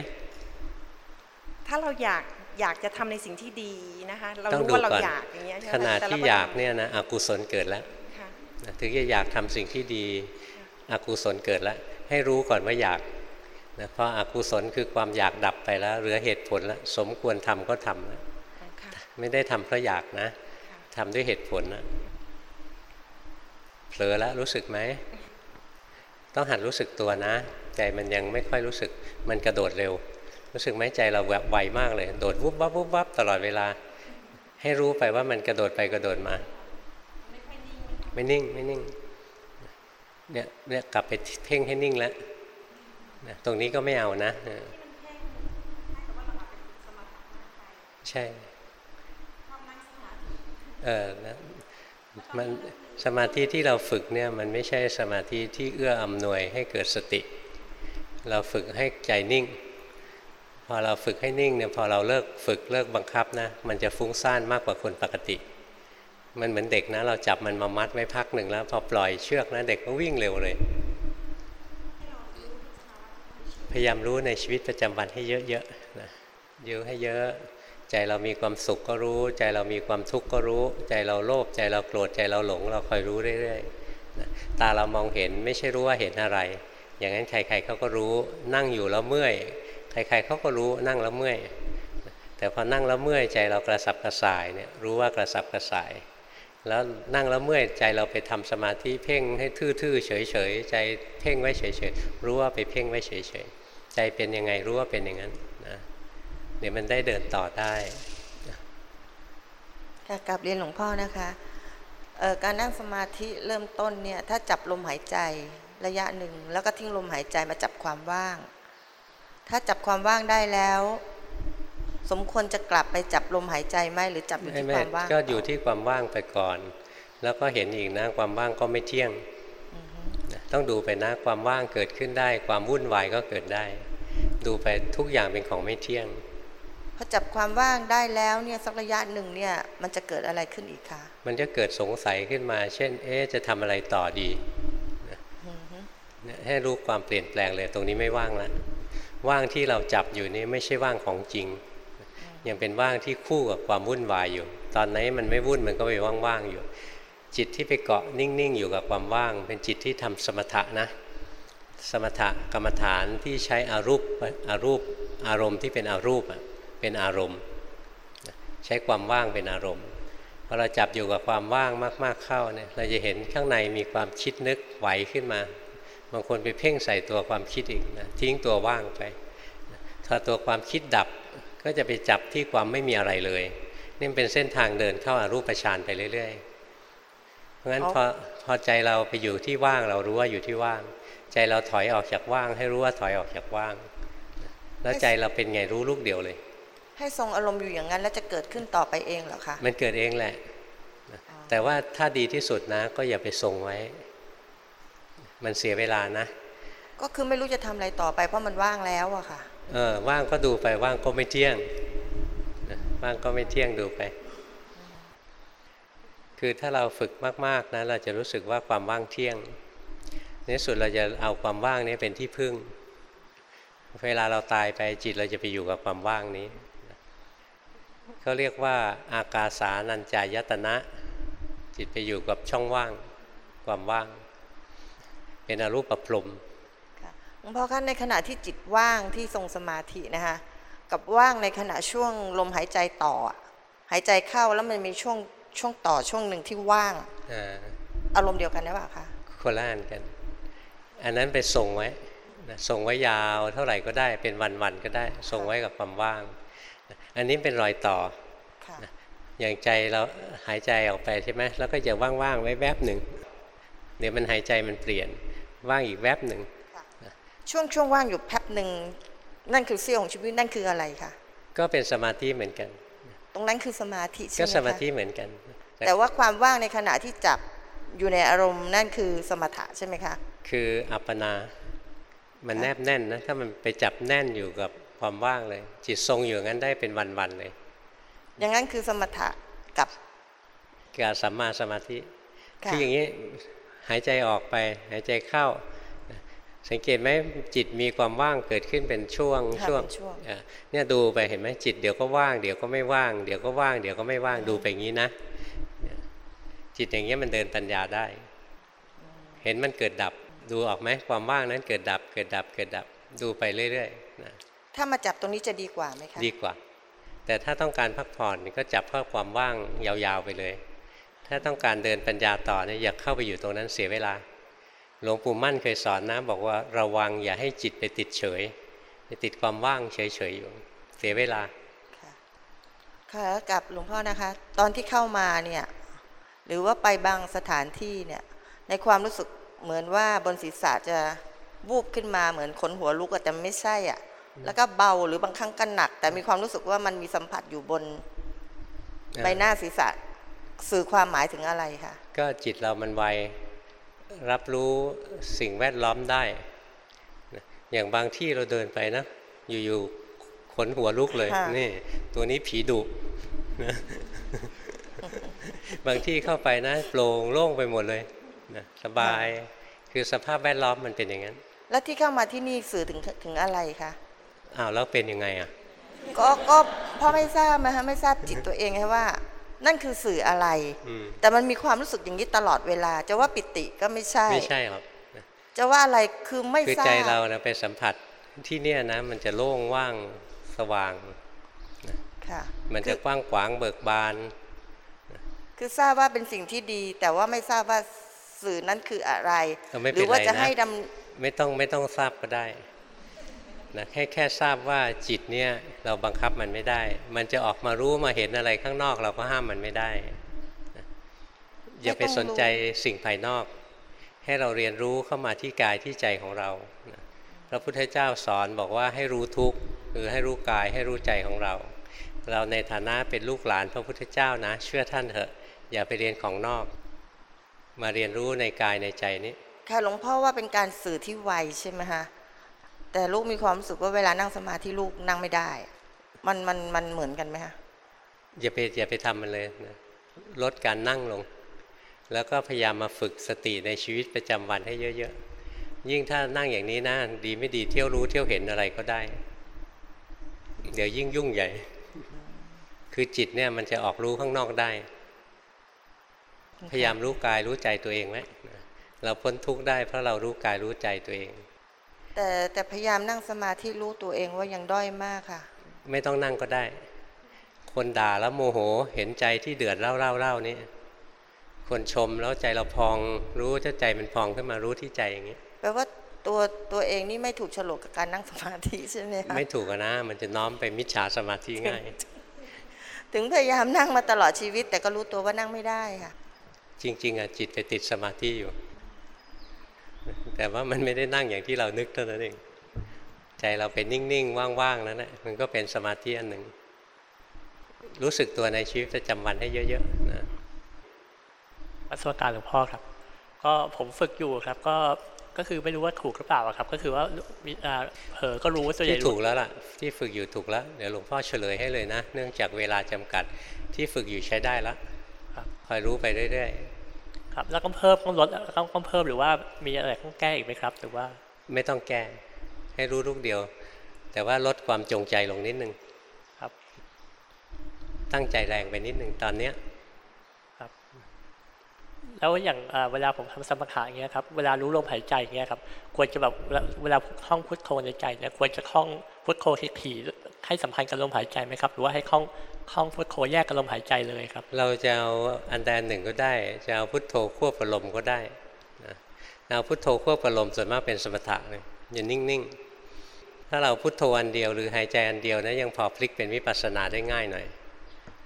ถ้าเราอยากอยากจะทำในสิ่งที่ดีนะคะ เราต้องรู้ดูว่าเราก่อนอยากอย่างเงี้ยใช่ไหมขณะแต่เรที่อยากเนี่ยนะอกุศลเกิดแล้วค่ะนะถึงจะอยากทำสิ่งที่ดี อกุศลเกิดแล้ว ให้รู้ก่อนว่าอยากนะเพราะอกุศลคือความอยากดับไปแล้ว เหลือเหตุผลแล้ว สมควรทำก็ทำแล้วอ๋อค่ะไม่ได้ทำเพราะอยากนะค่ะ ทำด้วยเหตุผลนะเผลอแล้วรู้สึกไหม ต้องหัดรู้สึกตัวนะ ใจมันยังไม่ค่อยรู้สึกมันกระโดดเร็ว รู้สึกไหมใจเราแบบไวมากเลย โดดวุบวับวุบวับตลอดเวลา ให้รู้ไปว่ามันกระโดดไปกระโดดมา ไม่นิ่งไม่นิ่งเนี่ยเนี่ยกลับไปเพ่งให้นิ่งแล้วนะตรงนี้ก็ไม่เอานะ ใช่ เออนะมันสมาธิที่เราฝึกเนี่ยมันไม่ใช่สมาธิที่เอื้ออำนวยให้เกิดสติ เราฝึกให้ใจนิ่ง พอเราฝึกให้นิ่งเนี่ยพอเราเลิกฝึกเลิกบังคับนะ มันจะฟุ้งซ่านมากกว่าคนปกติ มันเหมือนเด็กนะ เราจับมันมามัดไว้พักหนึ่งแล้ว พอปล่อยเชือกนะเด็กก็วิ่งเร็วเลย พยายามรู้ในชีวิตประจำวันให้เยอะๆนะเยอะให้เยอะ ใจเรามีความสุขก็รู้ ใจเรามีความทุกข์ก็รู้ ใจเราโลภใจเราโกรธใจเราหลง เราคอยรู้เรื่อยๆตาเรามองเห็นไม่ใช่รู้ว่าเห็นอะไร อย่างนั้นใครๆเขาก็รู้ นั่งอยู่แล้วเมื่อย ใครๆเขาก็รู้นั่งแล้วเมื่อย แต่พอนั่งแล้วเมื่อยใจเรากระสับกระส่ายเนี่ยรู้ว่ากระสับกระส่าย แล้วนั่งแล้วเมื่อยใจเราไปทำสมาธิเพ่งให้ทื่อๆเฉยๆใจเพ่งไว้เฉยๆรู้ว่าไปเพ่งไว้เฉยๆใจเป็นยังไงรู้ว่าเป็นอย่างนั้น เดี๋ยวมันได้เดินต่อได้ค่ะกลับเรียนหลวงพ่อนะคะเอ่อการนั่งสมาธิเริ่มต้นเนี่ยถ้าจับลมหายใจระยะหนึ่งแล้วก็ทิ้งลมหายใจมาจับความว่าง ถ้าจับความว่างได้แล้ว สมควรจะกลับไปจับลมหายใจไหมหรือจับอยู่ไม่ที่ไม่ความว่างก็อยู่ที่ความว่างไปก่อน แล้วก็เห็นอีกนะความว่างก็ไม่เที่ยงนะต้องดูไปนะความว่างเกิดขึ้นได้ ความวุ่นวายก็เกิดได้ ดูไปทุกอย่างเป็นของไม่เที่ยงพ อจับความว่างได้แล้วเนี่ยสักระยะหนึ่งเนี่ยมันจะเกิดอะไรขึ้นอีกคะมันจะเกิดสงสัยขึ้นมา เช่น เอ๊ะจะทำอะไรต่อดีนะอือฮึเนี่ยให้รู้ความเปลี่ยนแปลงเลยตรงนี้ไม่ว่างแล้วว่างที่เราจับอยู่นี่ไม่ใช่ว่างของจริง ยังเป็นว่างที่คู่กับความวุ่นวายอยู่ ตอนนี้มันไม่วุ่นมันก็ไปว่างๆอยู่ จิตที่ไปเกาะนิ่งๆอยู่กับความว่าง เป็นจิตที่ทำสมถะนะ สมถะกรรมฐานที่ใช้อารูปอารูปอารมณ์ที่เป็นอารูปอะ เป็นอารมณ์ ใช้ความว่างเป็นอารมณ์พอเราจับอยู่กับความว่างมาก ๆเข้าเนี่ยเราจะเห็นข้างในมีความคิดนึกไหวขึ้นมา บางคนไปเพ่งใส่ตัวความคิดอีกนะทิ้งตัวว่างไปถ้าตัวความคิดดับก็จะไปจับที่ความไม่มีอะไรเลย นี่เป็นเส้นทางเดินเข้าอารูปฌานไปเรื่อย ๆ เพราะงั้นพอพอใจเราไปอยู่ที่ว่างเรารู้ว่าอยู่ที่ว่าง ใจเราถอยออกจากว่าง ให้รู้ว่าถอยออกจากว่าง แล้วใจเราเป็นไงรู้ลูกเดียวเลย ให้ทรงอารมณ์อยู่อย่างนั้น แล้วจะเกิดขึ้นต่อไปเองเหรอคะมันเกิดเองแหละนะแต่ว่าถ้าดีที่สุดนะ ก็อย่าไปทรงไว้ มันเสียเวลานะ ก็คือไม่รู้จะทำอะไรต่อไป เพราะมันว่างแล้วอะค่ะ เออว่างก็ดูไปว่างก็ไม่เที่ยงนะว่างก็ไม่เที่ยงดูไป คือถ้าเราฝึกมากๆนะเราจะรู้สึกว่าความว่างเที่ยงในที่สุดเราจะเอาความว่างนี้เป็นที่พึ่ง เวลาเราตายไปจิตเราจะไปอยู่กับความว่างนี้ เขาเรียกว่าอากาสานัญจายตนะ จิตไปอยู่กับช่องว่าง ความว่าง เป็นอรูปประพรมหลวงพ่อคะในขณะที่จิตว่างที่ทรงสมาธินะคะกับว่างในขณะช่วงลมหายใจต่ออะหายใจเข้าแล้วมันมีช่วงช่วงต่อช่วงหนึ่งที่ว่างอ่าอารมณ์เดียวกันได้ป่ะคะโคละอันกัน อันนั้นไปส่งไว้นะส่งไว้ยาวเท่าไหร่ก็ได้เป็นวันๆก็ได้ ส่งไว้กับความว่างนะ อันนี้เป็นรอยต่อนะอย่างใจเราหายใจออกไปใช่ไหมแล้วก็จะว่างๆไว้แวบหนึ่งเดี๋ยวมันหายใจมันเปลี่ยนว่างอีกแวบหนึ่งช่วงช่วงว่างอยู่แป๊บหนึ่งนั่นคือเสี้ยวของชีวิตนั่นคืออะไรคะก็เป็นสมาธิเหมือนกัน ตรงนั้นคือสมาธิใช่ก็ไหมสมาคะธิเหมือนกัน แต่ว่าความว่างในขณะที่จับอยู่ในอารมณ์นั่นคือสมถะใช่ไหมคะ คืออัปปนา มันแนบแน่นนะ ถ้ามันไปจับแน่นอยู่กับ ความว่างเลย จิตทรงอยู่อย่างนั้นได้เป็นวันๆเลย อย่างนั้นคือสมถะกับกับสัมมาสมาธิค่ะคืออย่างนี้หายใจออกไป หายใจเข้า สังเกตไหมจิตมีความว่างเกิดขึ้นเป็นช่วงค่ะช่วงเป็นช่วงอะเนี่ยดูไปเห็นไหมจิตเดี๋ยวก็ว่างเดี๋ยวก็ไม่ว่างเดี๋ยวก็ว่างเดี๋ยวก็ไม่ว่างดูไปอย่างนี้นะเนี่ยจิตอย่างเงี้ยมันเดินปัญญาได้ เห็นมันเกิดดับดูออกไหมความว่างนั้นเกิดดับเกิดดับเกิดดับดูไปเรื่อยๆนะ ถ้ามาจับตรงนี้จะดีกว่าไหมคะดีกว่า แต่ถ้าต้องการพักผ่อนก็จับเข้าความว่างยาวๆไปเลย ถ้าต้องการเดินปัญญาต่อเนี่ยอย่าเข้าไปอยู่ตรงนั้นเสียเวลา หลวงปู่มั่นเคยสอนนะบอกว่าระวังอย่าให้จิตไปติดเฉย ไปติดความว่างเฉยๆอยู่เสียเวลาค่ะแล้วกับหลวงพ่อนะคะ ตอนที่เข้ามาเนี่ยหรือว่าไปบางสถานที่เนี่ยในความรู้สึกเหมือนว่าบนศีรษะจะวูบขึ้นมาเหมือนขนหัวลุกอะแต่ไม่ใช่อะ แล้วก็เบาหรือบางครั้งก็หนัก แต่มีความรู้สึกว่ามันมีสัมผัสอยู่บนอ่าใบหน้าศีรษะสื่อความหมายถึงอะไรคะก็จิตเรามันไวรับรู้สิ่งแวดล้อมได้นะอย่างบางที่เราเดินไปนะ อยู่ๆขนหัวลุกเลยค่ะนี่ ตัวนี้ผีดุนะบางที่เข้าไปนะโปร่งโล่งไปหมดเลยนะสบายคือสภาพแวดล้อมมันเป็นอย่างนั้น แล้วที่เข้ามาที่นี่สื่อถึงถึงอะไรคะ อ้าวแล้วเป็นยังไงอะก็ก็พ่อไม่ทราบนะคะไม่ทราบจิตตัวเองไงว่า นั่นคือสื่ออะไรอืมแต่มันมีความรู้สึกอย่างนี้ตลอดเวลา จะว่าปิติก็ไม่ใช่ไม่ใช่หรอกจะว่าอะไรคือไม่คือทราบใจเรานะไปสัมผัสที่เนี่ยนะ มันจะโล่งว่างสว่างค่ะมันจะกว้างขวางเบิกบาน คือทราบว่าเป็นสิ่งที่ดี แต่ว่าไม่ทราบว่าสื่อนั้นคืออะไรเออไม่หเป็นรือว่าไรจะนะให้ดไม่ต้องไม่ต้องทราบก็ได้ นะแค่แค่ทราบว่าจิตเนี่ยเราบังคับมันไม่ได้ มันจะออกมารู้มาเห็นอะไรข้างนอกเราก็ห้ามมันไม่ได้นะอย่าไปสนใจสิ่งภายนอก ให้เราเรียนรู้เข้ามาที่กายที่ใจของเราพระพุทธเจ้าสอนบอกว่าให้รู้ทุกข์คือให้รู้กายให้รู้ใจของเรา เราในฐานะเป็นลูกหลานพระพุทธเจ้านะ เชื่อท่านเถอะอย่าไปเรียนของนอก มาเรียนรู้ในกายในใจนี้ค่ะหลวงพ่อว่าเป็นการสื่อที่ไวใช่ไหมฮะ แต่ลูกมีความรู้สึกว่าเวลานั่งสมาธิลูกนั่งไม่ได้ มันมันมันเหมือนกันไหมฮะอย่าไปอย่าไปทำมันเลยนะลดการนั่งลง แล้วก็พยายามมาฝึกสติในชีวิตประจำวันให้เยอะๆ ยิ่งถ้านั่งอย่างนี้นะดีไม่ดีเที่ยวรู้เที่ยวเห็นอะไรก็ได้ เดี๋ยวยิ่งยุ่งใหญ่ คือจิตเนี่ยมันจะออกรู้ข้างนอกได้ พยายามรู้กายรู้ใจตัวเองไว้เราพ้นทุกข์ได้เพราะเรารู้กายรู้ใจตัวเอง แต่แต่พยายามนั่งสมาธิรู้ตัวเองว่ายังด้อยมากค่ะ ไม่ต้องนั่งก็ได้ คนด่าแล้วโมโหเห็นใจที่เดือดเล่าเล่าเล่านี่คนชมแล้วใจเราพองรู้ว่าใจมันพองขึ้นมารู้ที่ใจอย่างนี้แปลว่าตัวตัวเองนี่ไม่ถูกฉลกกับการนั่งสมาธิใช่ไหมคะไม่ถูกนะ มันจะน้อมไปมิจฉาสมาธิง่าย ถึงพยายามนั่งมาตลอดชีวิต แต่ก็รู้ตัวว่านั่งไม่ได้ค่ะ จริง ๆอะจิตไปติดสมาธิอยู่ แต่ว่ามันไม่ได้นั่งอย่างที่เรานึกเท่านั้นเอง ใจเราเป็นนิ่งๆว่างๆนั้นแหละมันก็เป็นสมาธิอันหนึ่ง รู้สึกตัวในชีวิตประจำวันให้เยอะๆนะประสบการณ์หลวงพ่อครับ ก็ผมฝึกอยู่ครับ ก็ก็คือไม่รู้ว่าถูกหรือเปล่าครับ ก็คือว่ามีเผลอก็รู้ว่าตัวใหญ่ที่ถูกแล้วล่ะ ที่ฝึกอยู่ถูกแล้วเดี๋ยวหลวงพ่อเฉลยให้เลยนะ เนื่องจากเวลาจำกัดที่ฝึกอยู่ใช้ได้แล้วคอยรู้ไปเรื่อยๆ ครับ แล้วก็เพิ่มต้องลดต้องต้องเพิ่มหรือว่ามีอะไรต้องแก้อีกไหมครับ หรือว่าไม่ต้องแก้ ให้รู้ลูกเดียว แต่ว่าลดความจงใจลงนิดนึงครับ ตั้งใจแรงไปนิดนึงตอนเนี้ยครับ แล้วอย่างเวลาผมทำสมถะอย่างเงี้ยครับ เวลารู้ลมหายใจอย่างเงี้ยครับควรจะแบบเวลาท่องพุทโธในใจเนี่ยควรจะท่องพุทโธถี่ๆให้สัมพันธ์กับลมหายใจไหมครับ หรือว่าให้ท่อง ท่องพุทโธแยกกับลมหายใจเลยครับ เราจะเอาอันใดอันหนึ่งก็ได้ จะเอาพุทโธควบกับลมก็ได้นะเอาพุทโธควบกับลมส่วนมากเป็นสมถะเลยอย่านิ่งๆ ถ้าเราพุทโธอันเดียวหรือหายใจอันเดียวนะยังพอพลิกเป็นวิปัสสนาได้ง่ายหน่อย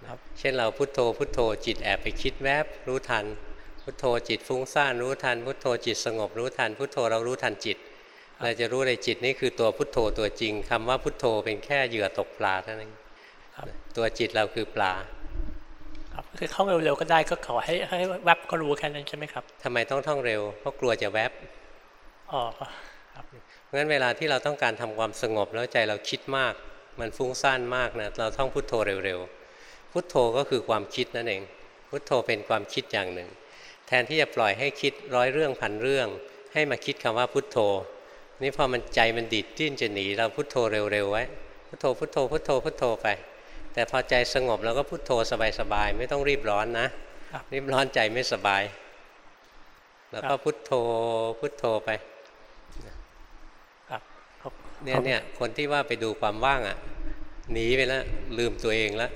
ครับเช่นเราพุทโธพุทโธจิตแอบไปคิดแวบรู้ทัน พุทโธจิตฟุ้งซ่านรู้ทัน พุทโธจิตสงบรู้ทัน พุทโธเรารู้ทันจิต เราจะรู้ในจิตนี่คือตัวพุทโธตัวจริงคำว่าพุทโธเป็นแค่เหยื่อตกปลาเท่านั้น ตัวจิตเราคือปลาครับคือท่องเร็วๆก็ได้ก็ขอให้ให้แวบก็รู้แค่นั้นใช่ไหมครับทำไมต้องท่องเร็ว เพราะกลัวจะแวบอ๋อครับเพราะฉะนั้นเวลาที่เราต้องการทำความสงบแล้วใจเราคิดมาก มันฟุ้งซ่านมากนะเราท่องพุทโธเร็วๆพุทโธก็คือความคิดนั่นเอง พุทโธเป็นความคิดอย่างหนึ่ง แทนที่จะปล่อยให้คิดร้อยเรื่องพันเรื่อง ให้มาคิดคำว่าพุทโธ นี่พอมันใจมันดิดดิ้นจะหนีเราพุทโธเร็วๆไว้พุทโธพุทโธพุทโธพุทโธไป แต่พอใจสงบเราก็พุทโธสบายๆไม่ต้องรีบร้อนนะรีบร้อนใจไม่สบาย แล้วก็พุทโธพุทโธไปครับเนี่ยเนี่ยคนที่ว่าไปดูความว่างอะหนีไปแล้วลืมตัวเองแล้ว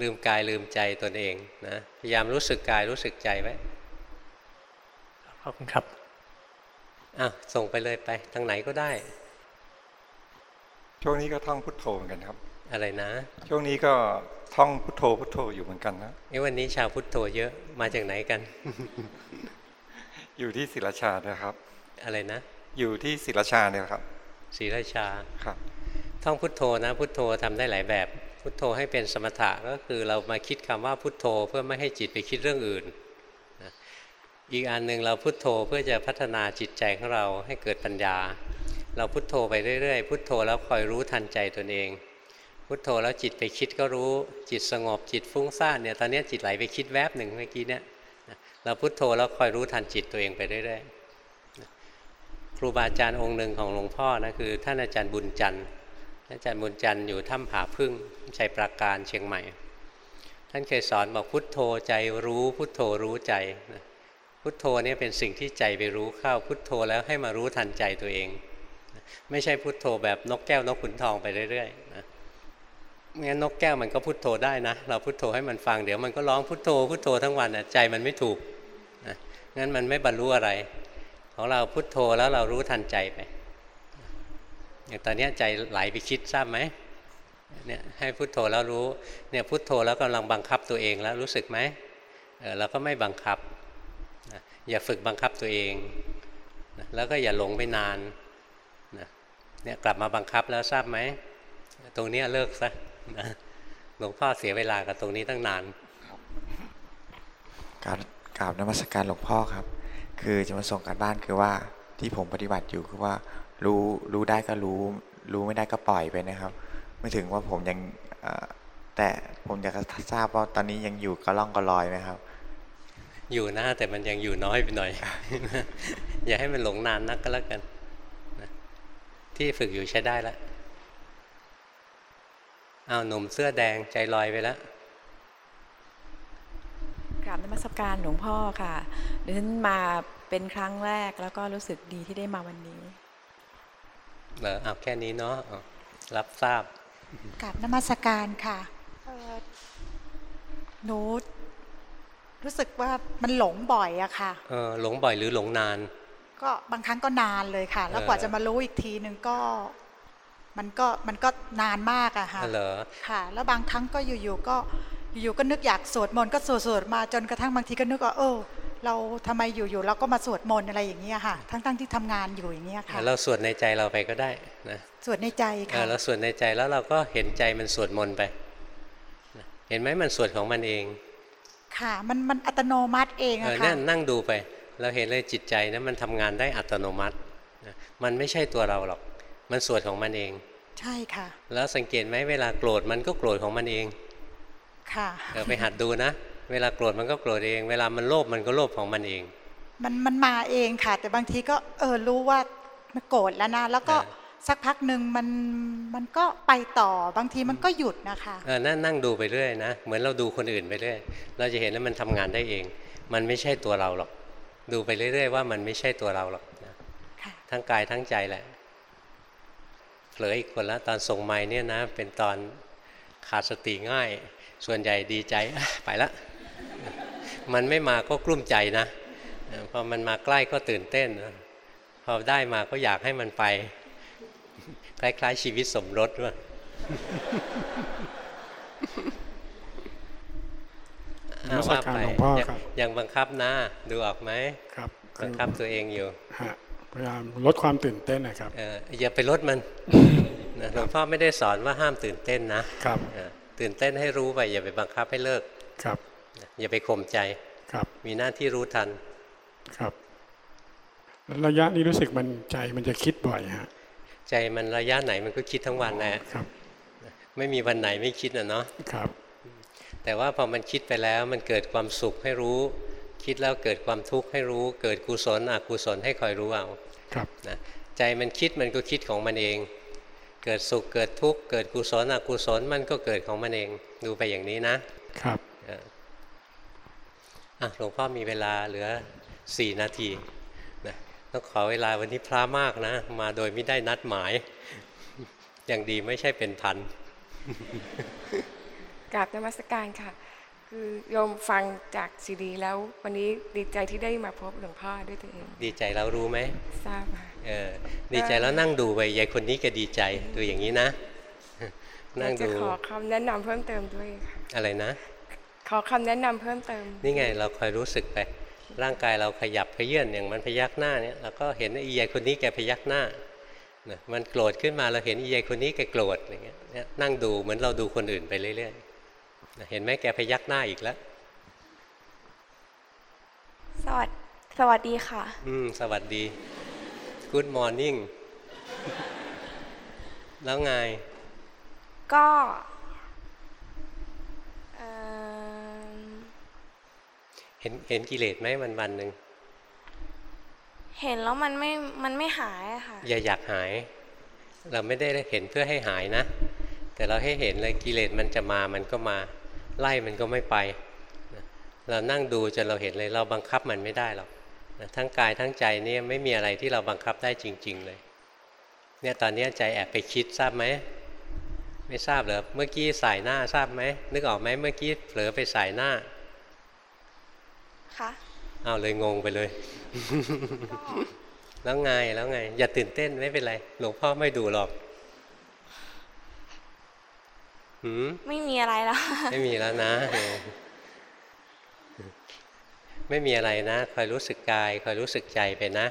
ลืมกายลืมใจตนเองนะพยายามรู้สึกกายรู้สึกใจไว้ขอบคุณครับอะส่งไปเลยไปทางไหนก็ได้ ช่วงนี้ก็ท่องพุทโธเหมือนกันครับ อะไรนะ ช่วงนี้ก็ท่องพุทโธพุทโธอยู่เหมือนกันนะนี่วันนี้ชาวพุทโธเยอะมาจากไหนกัน อยู่ที่ศิลาชานะครับ อะไรนะ อยู่ที่ศิลาชาเนี่ยครับศรีราชาครับ ท่องพุทโธนะ พุทโธทำได้หลายแบบ พุทโธให้เป็นสมถะก็คือเรามาคิดคำว่าพุทโธเพื่อไม่ให้จิตไปคิดเรื่องอื่นนะอีกอันหนึ่งเราพุทโธเพื่อจะพัฒนาจิตใจของเราให้เกิดปัญญา เราพุทโธไปเรื่อยๆ พุทโธแล้วคอยรู้ทันใจตนเอง พุทโธแล้วจิตไปคิดก็รู้ จิตสงบจิตฟุ้งซ่านเนี่ยตอนนี้จิตไหลไปคิดแวบหนึ่งเมื่อกี้เนี่ยเราพุทโธแล้วคอยรู้ทันจิตตัวเองไปเรื่อยๆครูบาอาจารย์องค์หนึ่งของหลวงพ่อนะคือ ท่านอาจารย์บุญจันทร์อาจารย์บุญจันทร์อยู่ถ้ำผาพึ่งชัยปราการเชียงใหม่ ท่านเคยสอนบอกพุทโธใจรู้พุทโธรู้ใจนะพุทโธเนี่ยเป็นสิ่งที่ใจไปรู้เข้าพุทโธแล้วให้มารู้ทันใจตัวเอง ไม่ใช่พุทโธแบบนกแก้วนกขุนทองไปเรื่อยๆนะ งั้นนกแก้วมันก็พุทโธได้นะ เราพุทโธให้มันฟังเดี๋ยวมันก็ร้องพุทโธพุทโธทั้งวันนะใจมันไม่ถูกนะงั้นมันไม่บรรลุอะไร ของเราพุทโธแล้วเรารู้ทันใจไปอย่างตอนนี้ใจไหลไปคิดทราบไหมเนี่ยให้พุทโธแล้วรู้เนี่ยพุทโธแล้วกำลังบังคับตัวเองแล้วรู้สึกไหมเออเราก็ไม่บังคับนะอย่าฝึกบังคับตัวเองนะแล้วก็อย่าหลงไปนานนะเนี่ยกลับมาบังคับแล้วทราบไหมตรงนี้เลิกซะ นะหลวงพ่อเสียเวลากับตรงนี้ตั้งนานการกราบนมัสการหลวงพ่อครับ คือจะมาส่งการบ้านคือว่าที่ผมปฏิบัติอยู่คือว่ารู้รู้ได้ก็รู้ รู้ไม่ได้ก็ปล่อยไปนะครับ ไม่ถึงว่าผมยังเอ่อแต่ผมอยากจะทราบว่าตอนนี้ยังอยู่กระล่องกระลอยไหมครับ อยู่นะแต่มันยังอยู่น้อยไปหน่อย อย่าให้มันหลงนานนักก็แล้วกันนะที่ฝึกอยู่ใช้ได้แล้ว เอาหนุ่มเสื้อแดงใจลอยไปแล้วกราบนมัสการหลวงพ่อค่ะดิฉันมาเป็นครั้งแรกแล้วก็รู้สึกดีที่ได้มาวันนี้เหรอเอาแค่นี้เนาะเอารับทราบกับนมัสการค่ะเอ่อหนูรู้สึกว่ามันหลงบ่อยอะค่ะเออหลงบ่อยหรือหลงนาน ก็บางครั้งก็นานเลยค่ะ แล้วเออกว่าจะมารู้อีกทีหนึ่งก็ มันก็มันก็นานมากอะค่ะเหรอค่ะ แล้วบางครั้งก็อยู่ๆก็อยู่ๆก็นึกอยากสวดมนต์ก็สวดสวดมาจนกระทั่งบางทีก็นึกว่าเออเราทำไมอยู่ๆเราก็มาสวดมนต์อะไรอย่างเงี้ยค่ะ ทั้งๆที่ทำงานอยู่อย่างเงี้ยค่ะเราสวดในใจเราไปก็ได้นะสวดในใจเอค่ะอเราสวดในใจแล้วเราก็เห็นใจมันสวดมนต์ไปนะเห็นไหมมันสวดของมันเอง ค่ะมันมันอัตโนมัติเองเอออะนั่ค่ะนนั่งดูไป เราเห็นเลยจิตใจนะมันทำงานได้อัตโนมัตินะมันไม่ใช่ตัวเราหรอก มันสวดของมันเอง ใช่ค่ะ แล้วสังเกตไหมเวลาโกรธมันก็โกรธของมันเอง ค่ะเออไปหัดดูนะ เวลาโกรธมันก็โกรธเอง เวลามันโลภมันก็โลภของมันเอง มันมันมาเองค่ะ แต่บางทีก็เออรู้ว่ามันโกรธแล้วนะ แล้วก็สักพักหนึ่งมันมันก็ไปต่อบางทีมันก็หยุดนะคะเออนั่นนั่งดูไปเรื่อยนะ เหมือนเราดูคนอื่นไปเรื่อย เราจะเห็นว่ามันทำงานได้เอง มันไม่ใช่ตัวเราหรอก ดูไปเรื่อย ๆ ว่ามันไม่ใช่ตัวเราหรอกนะทั้งกายทั้งใจแหละ เผลออีกคนละตอนส่งไม้เนี่ยนะ เป็นตอนขาดสติง่าย ส่วนใหญ่ดีใจอะไปละ มันไม่มาก็กลุ้มใจนะเออพอมันมาใกล้ก็ตื่นเต้นพอได้มาก็อยากให้มันไป คล้ายๆชีวิตสมรสว่านมัสการหลวงพ่อครับยังบังคับนะ ดูออกไหมครับ บังคับตัวเองอยู่ฮะ พยายามลดความตื่นเต้นนะครับเอออย่าไปลดมันนะหลวงพ่อไม่ได้สอนว่าห้ามตื่นเต้นนะครับเออตื่นเต้นให้รู้ไปอย่าไปบังคับให้เลิกครับ อย่าไปข่มใจครับ มีหน้าที่รู้ทันครับแล้วระยะนี้รู้สึกมันใจมันจะคิดบ่อยฮะใจมันระยะไหนมันก็คิดทั้งวันแหละครับ ไม่มีวันไหนไม่คิดนะเนาะครับ แต่ว่าพอมันคิดไปแล้วมันเกิดความสุขให้รู้ คิดแล้วเกิดความทุกข์ให้รู้ เกิดกุศลอกุศลให้คอยรู้เอาครับนะใจมันคิดมันก็คิดของมันเอง เกิดสุขเกิดทุกข์เกิดกุศลอกุศลมันก็เกิดของมันเองดูไปอย่างนี้นะครับเอออะหลวงพ่อมีเวลาเหลือสี่นาทีนะต้องขอเวลาวันนี้พระมากนะ มาโดยไม่ได้นัดหมาย อย่างดีไม่ใช่เป็นพันกราบนมัสการค่ะ คือโยมฟังจากซีดีแล้ว วันนี้ดีใจที่ได้มาพบหลวงพ่อด้วยตัวเอง ดีใจแล้วรู้ไหมทราบค่ะเออดีใจแล้วนั่งดูไปยายคนนี้ก็ดีใจดูอย่างนี้นะนั่งจะดูขอคำแนะนำเพิ่มเติมด้วยค่ะอะไรนะ ขอคำแนะนำเพิ่มเติม นี่ไงเราคอยรู้สึกไป ร่างกายเราขยับขยื่นอย่างมันพยักหน้าเนี่ยเราก็เห็นอียายคนนี้แกพยักหน้านะมันโกรธขึ้นมาเราเห็นอียายคนนี้แกโกรธอย่างเงี้ยเนี่ยนั่งดูเหมือนเราดูคนอื่นไปเรื่อยๆนะ เห็นไหมแกพยักหน้าอีกแล้ว สวัสดสวัสดีค่ะ อืม สวัสดี Good morning แล้วไง ก็เอ่อเห็นเห็นกิเลสไหมวันวันๆหนึ่ง เห็นแล้วมันไม่ มันไม่หายอะค่ะ อย่าอยากหาย เราไม่ได้เห็นเพื่อให้หายนะ แต่เราให้เห็นเลยกิเลสมันจะมา มันก็มา ไล่มันก็ไม่ไปนะเรานั่งดูจนเราเห็นเลยเราบังคับมันไม่ได้หรอกนะทั้งกายทั้งใจเนี่ยไม่มีอะไรที่เราบังคับได้จริง ๆ เลย เนี่ยตอนนี้ใจแอบไปคิดทราบไหมไม่ทราบเหรอเมื่อกี้สายหน้าทราบไหมนึกออกไหมเมื่อกี้เผลอไปสายหน้าค่ะเอาเลยงงไปเลย แล้วไงแล้วไง อย่าตื่นเต้นไม่เป็นไร หลวงพ่อไม่ดูหรอกหืม ไม่มีอะไรแล้ว ไม่มีแล้วนะเออไม่มีอะไรนะ คอยรู้สึกกาย คอยรู้สึกใจไปนะ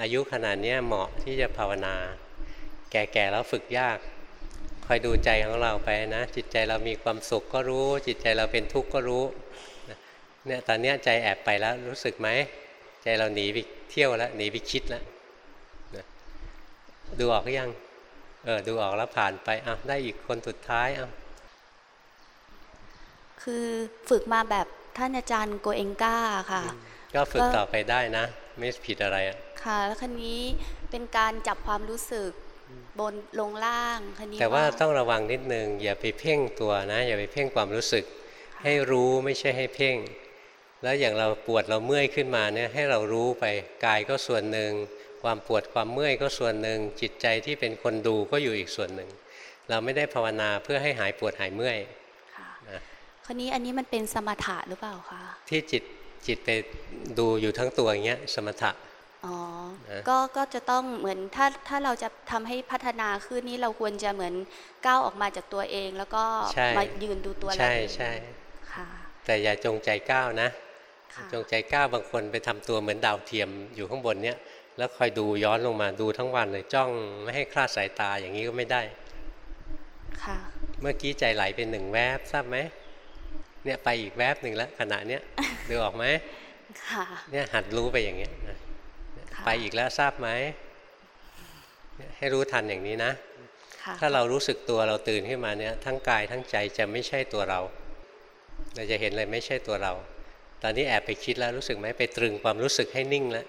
อายุขนาดนี้เหมาะที่จะภาวนา แก่ๆแล้วฝึกยาก คอยดูใจของเราไปนะ จิตใจเรามีความสุขก็รู้ จิตใจเราเป็นทุกข์ก็รู้ เนี่ยตอนนี้ใจแอบไปแล้วรู้สึกไหม ใจเราหนีไปเที่ยวแล้วหนีไปคิดแล้วดูออกหรือยัง เออดูออกแล้วผ่านไปอะได้อีกคนสุดท้ายอะคือฝึกมาแบบท่านอาจารย์โกเองก้าค่ะ ก็ฝึกต่อไปได้นะ ไม่ผิดอะไรอะค่ะ แล้วคันนี้เป็นการจับความรู้สึกบนลงล่างคันนี้แต่ว่าต้องระวังนิดนึงอย่าไปเพ่งตัวนะ อย่าไปเพ่งความรู้สึก ให้รู้ไม่ใช่ให้เพ่ง แล้วอย่างเราปวดเราเมื่อยขึ้นมาเนี่ยให้เรารู้ไปกายก็ส่วนหนึ่ง ความปวดความเมื่อยก็ส่วนหนึ่ง จิตใจที่เป็นคนดูก็อยู่อีกส่วนหนึ่ง เราไม่ได้ภาวนาเพื่อให้หายปวดหายเมื่อยนะคันนี้อันนี้มันเป็นสมถะหรือเปล่าคะที่จิตจิตไปดูอยู่ทั้งตัวอย่างเงี้ยสมถะอ๋อนะก็ก็จะต้องเหมือนถ้าถ้าเราจะทำให้พัฒนาขึ้นนี่เราควรจะเหมือนก้าวออกมาจากตัวเอง แล้วก็ใช่มายืนดูตัวเราใช่เองใช่ค่ะแต่อย่าจงใจก้าวนะ จงใจก้าวบางคนไปทำตัวเหมือนดาวเทียมอยู่ข้างบนเนี้ย แล้วคอยดูย้อนลงมาดูทั้งวันเลยจ้องไม่ให้คลาดสายตาอย่างนี้ก็ไม่ได้ ค่ะ เมื่อกี้ใจไหลเป็นหนึ่งแวบทราบไหมเนี่ยไปอีกแวบหนึ่งแล้วขณะเนี้ยดูออกไหมค่ะ เนี่ยหัดรู้ไปอย่างเงี้ยนะไปอีกแล้วทราบไหมเนี่ยให้รู้ทันอย่างนี้นะค่ะถ้าเรารู้สึกตัวเราตื่นขึ้นมาเนี่ยทั้งกายทั้งใจจะไม่ใช่ตัวเรา เราจะเห็นเลยไม่ใช่ตัวเรา ตอนนี้แอบไปคิดแล้วรู้สึกไหมไปตรึงความรู้สึกให้นิ่งแล้ว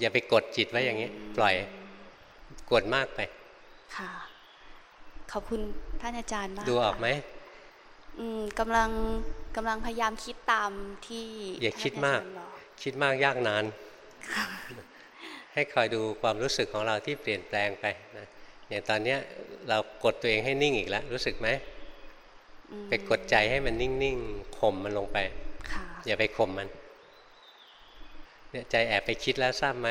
อย่าไปกดจิตไว้อย่างนี้ ปล่อยกดมากไป ค่ะ ขอบคุณท่านอาจารย์มาก ดูออกไหมอืมกำลังกำลังพยายามคิดตามที่อย่าคิดท่นมากจรย์บอกคิดมากยากนานให้คอยดูความรู้สึกของเราที่เปลี่ยนแปลงไปนะอย่างตอนเนี้ยเรากดตัวเองให้นิ่งอีกแล้ว รู้สึกไหมอืมไปกดใจให้มันนิ่งๆข่มมันลงไปค่ะอย่าไปข่มมัน เนี่ยใจแอบไปคิดแล้วทราบไหม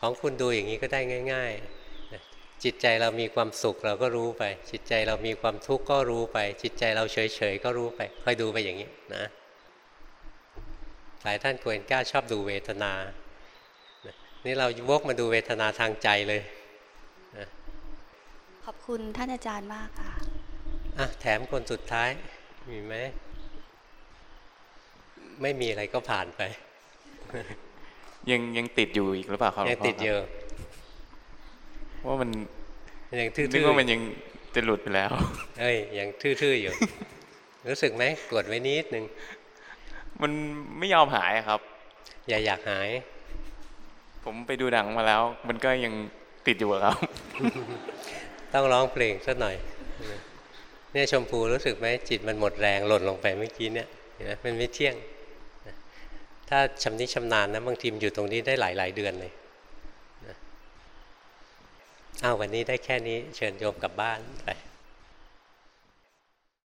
ของคุณดูอย่างนี้ก็ได้ง่ายๆนะจิตใจเรามีความสุขเราก็รู้ไป จิตใจเรามีความทุกข์ก็รู้ไป จิตใจเราเฉยๆก็รู้ไป ค่อยดูไปอย่างนี้นะหลายท่านกวนกล้าชอบดูเวทนานะนี่เราวกมาดูเวทนาทางใจเลยนะขอบคุณท่านอาจารย์มากค่ะอะ แถมคนสุดท้าย มีไหม ไม่มีอะไรก็ผ่านไป ยังยังติดอยู่อีกหรือเปล่าครับหลยัวงงพ่อติดอยู่ครับว่ามันยังทื่อๆนึกว่ามันยังจะหลุดไปแล้ว เอ้ยยังทื่อๆอยู่ รู้สึกไหมกดไว้นิดนึงมันไม่ยอมหายอะครับ อย่าอยากหาย ผมไปดูหนังมาแล้ว มันก็ยังติดอยู่อะครับต้องร้องเพลงสักหน่อยเนี่ยชมพูรู้สึกไหมจิตมันหมดแรงหล่นลงไปเมื่อกี้เนี่ยเห็นไหมมันไม่เที่ยง ถ้าชำนิชำนาญนะบางทีมอยู่ตรงนี้ได้หลายหลาย ๆ เดือนเลยอ้าววันนี้ได้แค่นี้เชิญโยมกลับบ้านไป